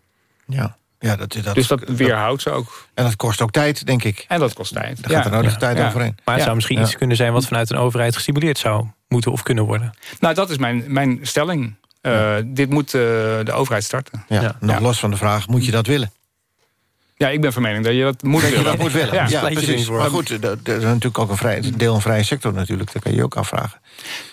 Ja. Ja, dat, dat, dus dat weerhoudt ze ook. En dat kost ook tijd, denk ik. En dat kost tijd. Daar gaat er nodig tijd overheen. Maar het zou misschien iets kunnen zijn... wat vanuit een overheid gestimuleerd zou moeten of kunnen worden. Nou, dat is mijn, mijn stelling. Uh, dit moet uh, de overheid starten. Ja, nog los van de vraag, moet je dat willen? Ja, ik ben van mening dat je dat moet dat willen. Je dat moet willen. Ja, precies. Maar goed, er is natuurlijk ook een vrij, deel een vrije sector natuurlijk. Dat kan je ook afvragen.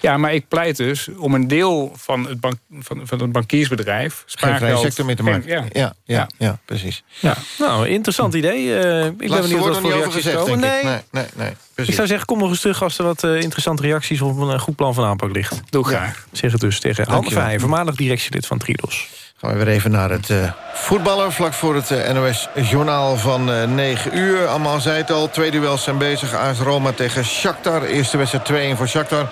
Ja, maar ik pleit dus om een deel van het, bank, van, van het bankiersbedrijf... Geen vrije sector mee te maken. Ja, ja, ja, ja, precies. Ja. Nou, interessant idee. Uh, ik ben benieuwd wat voor reacties gezegd, komen. Nee. nee, nee, nee ik zou zeggen, kom nog eens terug als er wat uh, interessante reacties... of een goed plan van aanpak ligt. Doe graag. Zeg het dus tegen Anne Verheij, voormalig directielid van Tridos. Gaan we weer even naar het uh, voetballen. Vlak voor het uh, NOS-journaal van uh, 9 uur. Allemaal zei het al, twee duels zijn bezig. AS Roma tegen Shakhtar. Eerste wedstrijd 2-1 voor Shakhtar.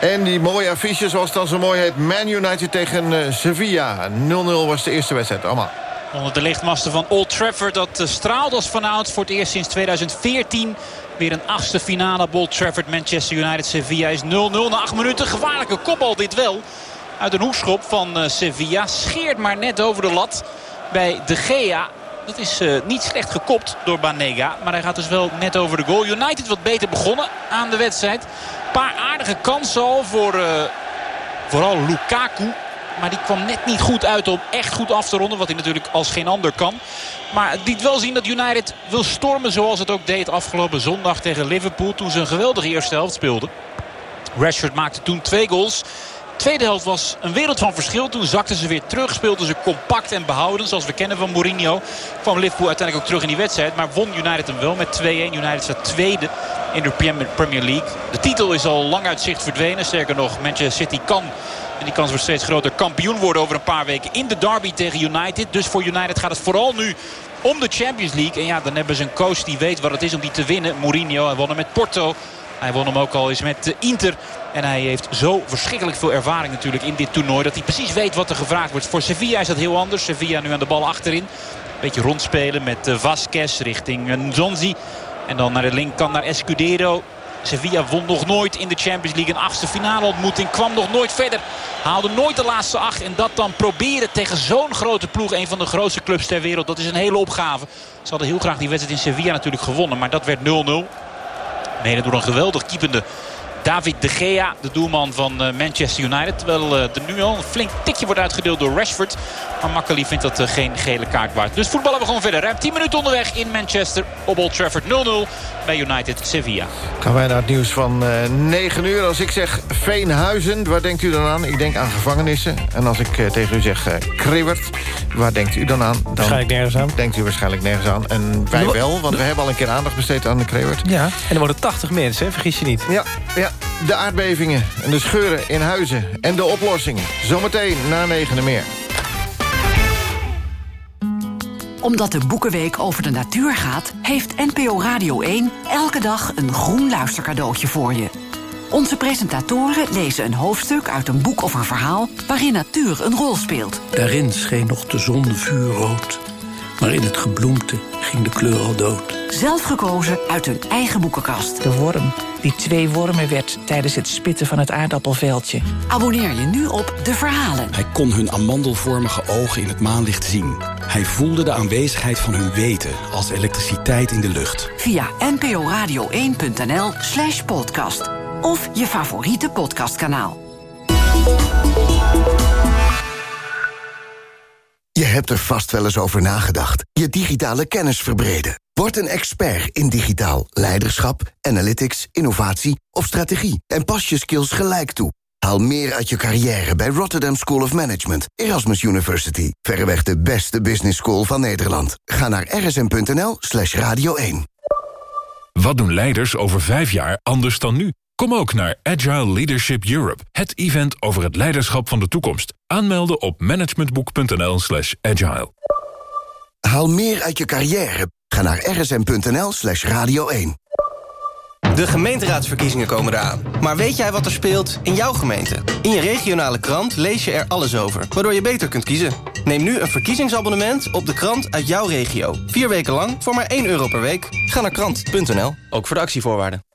En die mooie affiche, zoals het dan zo mooi heet... Man United tegen Sevilla. 0-0 was de eerste wedstrijd. Allemaal. Onder de lichtmasten van Old Trafford. Dat straalt als vanouds voor het eerst sinds 2014. Weer een achtste finale. Old Trafford, Manchester United, Sevilla is 0-0 na acht minuten. Gevaarlijke kopbal dit wel uit een hoekschop van uh, Sevilla. Scheert maar net over de lat bij De Gea. Dat is uh, niet slecht gekopt door Banega. Maar hij gaat dus wel net over de goal. United wat beter begonnen aan de wedstrijd. Een paar aardige kansen al voor uh, vooral Lukaku. Maar die kwam net niet goed uit om echt goed af te ronden. Wat hij natuurlijk als geen ander kan. Maar het liet wel zien dat United wil stormen zoals het ook deed afgelopen zondag tegen Liverpool. Toen ze een geweldige eerste helft speelden. Rashford maakte toen twee goals tweede helft was een wereld van verschil. Toen zakten ze weer terug. Speelden ze compact en behouden. Zoals we kennen van Mourinho. Kwam Liverpool uiteindelijk ook terug in die wedstrijd. Maar won United hem wel met 2-1. United staat tweede in de Premier League. De titel is al lang uit zicht verdwenen. Sterker nog, Manchester City kan... En die kans wordt steeds groter. Kampioen worden over een paar weken in de derby tegen United. Dus voor United gaat het vooral nu om de Champions League. En ja, dan hebben ze een coach die weet wat het is om die te winnen. Mourinho, hij won hem met Porto. Hij won hem ook al eens met Inter. En hij heeft zo verschrikkelijk veel ervaring natuurlijk in dit toernooi. Dat hij precies weet wat er gevraagd wordt. Voor Sevilla is dat heel anders. Sevilla nu aan de bal achterin. Beetje rondspelen met eh, Vasquez richting Zonzi. En dan naar de linkerkant naar Escudero. Sevilla won nog nooit in de Champions League een achtste finale ontmoeting. Kwam nog nooit verder. Haalde nooit de laatste acht. En dat dan proberen tegen zo'n grote ploeg. Een van de grootste clubs ter wereld. Dat is een hele opgave. Ze hadden heel graag die wedstrijd in Sevilla natuurlijk gewonnen. Maar dat werd 0-0. Mede door een geweldig keepende David De Gea, de doelman van eh, Manchester United. Terwijl er eh, nu al een flink tikje wordt uitgedeeld door Rashford. Maar Makkeli vindt dat eh, geen gele kaart waard. Dus voetballen we gewoon verder. Ruim 10 minuten onderweg in Manchester op Old Trafford 0-0 bij United Sevilla. Gaan wij naar het nieuws van uh, 9 uur. Als ik zeg Veenhuizen, waar denkt u dan aan? Ik denk aan gevangenissen. En als ik tegen u zeg Kribbert, waar denkt u dan aan? Dan waarschijnlijk nergens aan. Denkt u waarschijnlijk nergens aan. En wij wel, want we hebben al een keer aandacht besteed aan de Kribbert. Ja, en er worden 80 mensen, hè? vergis je niet. Ja, ja, de aardbevingen en de scheuren in huizen en de oplossingen. Zometeen na negenen meer omdat de Boekenweek over de natuur gaat... heeft NPO Radio 1 elke dag een groen luistercadeautje voor je. Onze presentatoren lezen een hoofdstuk uit een boek of een verhaal... waarin natuur een rol speelt. Daarin scheen nog de zon vuurrood. Maar in het gebloemte ging de kleur al dood. Zelf gekozen uit hun eigen boekenkast. De worm die twee wormen werd tijdens het spitten van het aardappelveldje. Abonneer je nu op De Verhalen. Hij kon hun amandelvormige ogen in het maanlicht zien. Hij voelde de aanwezigheid van hun weten als elektriciteit in de lucht. Via nporadio1.nl slash podcast. Of je favoriete podcastkanaal. Je hebt er vast wel eens over nagedacht. Je digitale kennis verbreden. Word een expert in digitaal leiderschap, analytics, innovatie of strategie. En pas je skills gelijk toe. Haal meer uit je carrière bij Rotterdam School of Management, Erasmus University. Verreweg de beste business school van Nederland. Ga naar rsm.nl slash radio 1. Wat doen leiders over vijf jaar anders dan nu? Kom ook naar Agile Leadership Europe, het event over het leiderschap van de toekomst. Aanmelden op managementboek.nl slash agile. Haal meer uit je carrière. Ga naar rsm.nl slash radio 1. De gemeenteraadsverkiezingen komen eraan. Maar weet jij wat er speelt in jouw gemeente? In je regionale krant lees je er alles over, waardoor je beter kunt kiezen. Neem nu een verkiezingsabonnement op de krant uit jouw regio. Vier weken lang voor maar 1 euro per week. Ga naar krant.nl, ook voor de actievoorwaarden.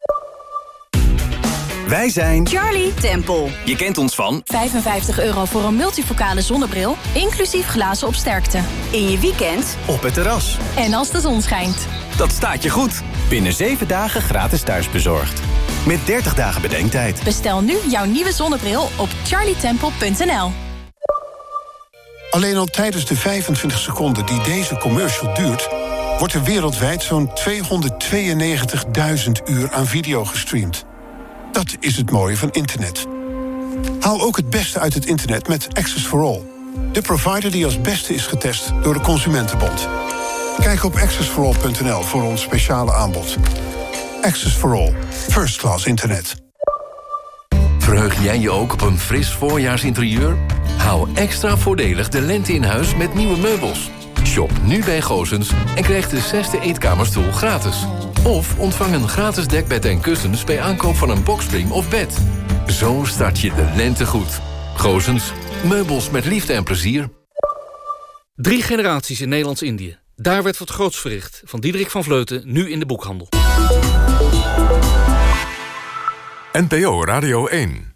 Wij zijn Charlie Temple. Je kent ons van 55 euro voor een multifocale zonnebril, inclusief glazen op sterkte. In je weekend op het terras. En als de zon schijnt. Dat staat je goed. Binnen 7 dagen gratis thuisbezorgd. Met 30 dagen bedenktijd. Bestel nu jouw nieuwe zonnebril op charlietemple.nl. Alleen al tijdens de 25 seconden die deze commercial duurt... wordt er wereldwijd zo'n 292.000 uur aan video gestreamd. Dat is het mooie van internet. Haal ook het beste uit het internet met Access for All. De provider die als beste is getest door de Consumentenbond. Kijk op accessforall.nl voor ons speciale aanbod. Access for All. First class internet. Verheug jij je ook op een fris voorjaarsinterieur? Hou extra voordelig de lente in huis met nieuwe meubels. Shop nu bij Gozens en krijg de zesde eetkamerstoel gratis. Of ontvang een gratis dekbed en kussens bij aankoop van een boxspring of bed. Zo start je de lente goed. Gozens, meubels met liefde en plezier. Drie generaties in Nederlands-Indië. Daar werd wat groots verricht. Van Diederik van Vleuten, nu in de boekhandel. NPO Radio 1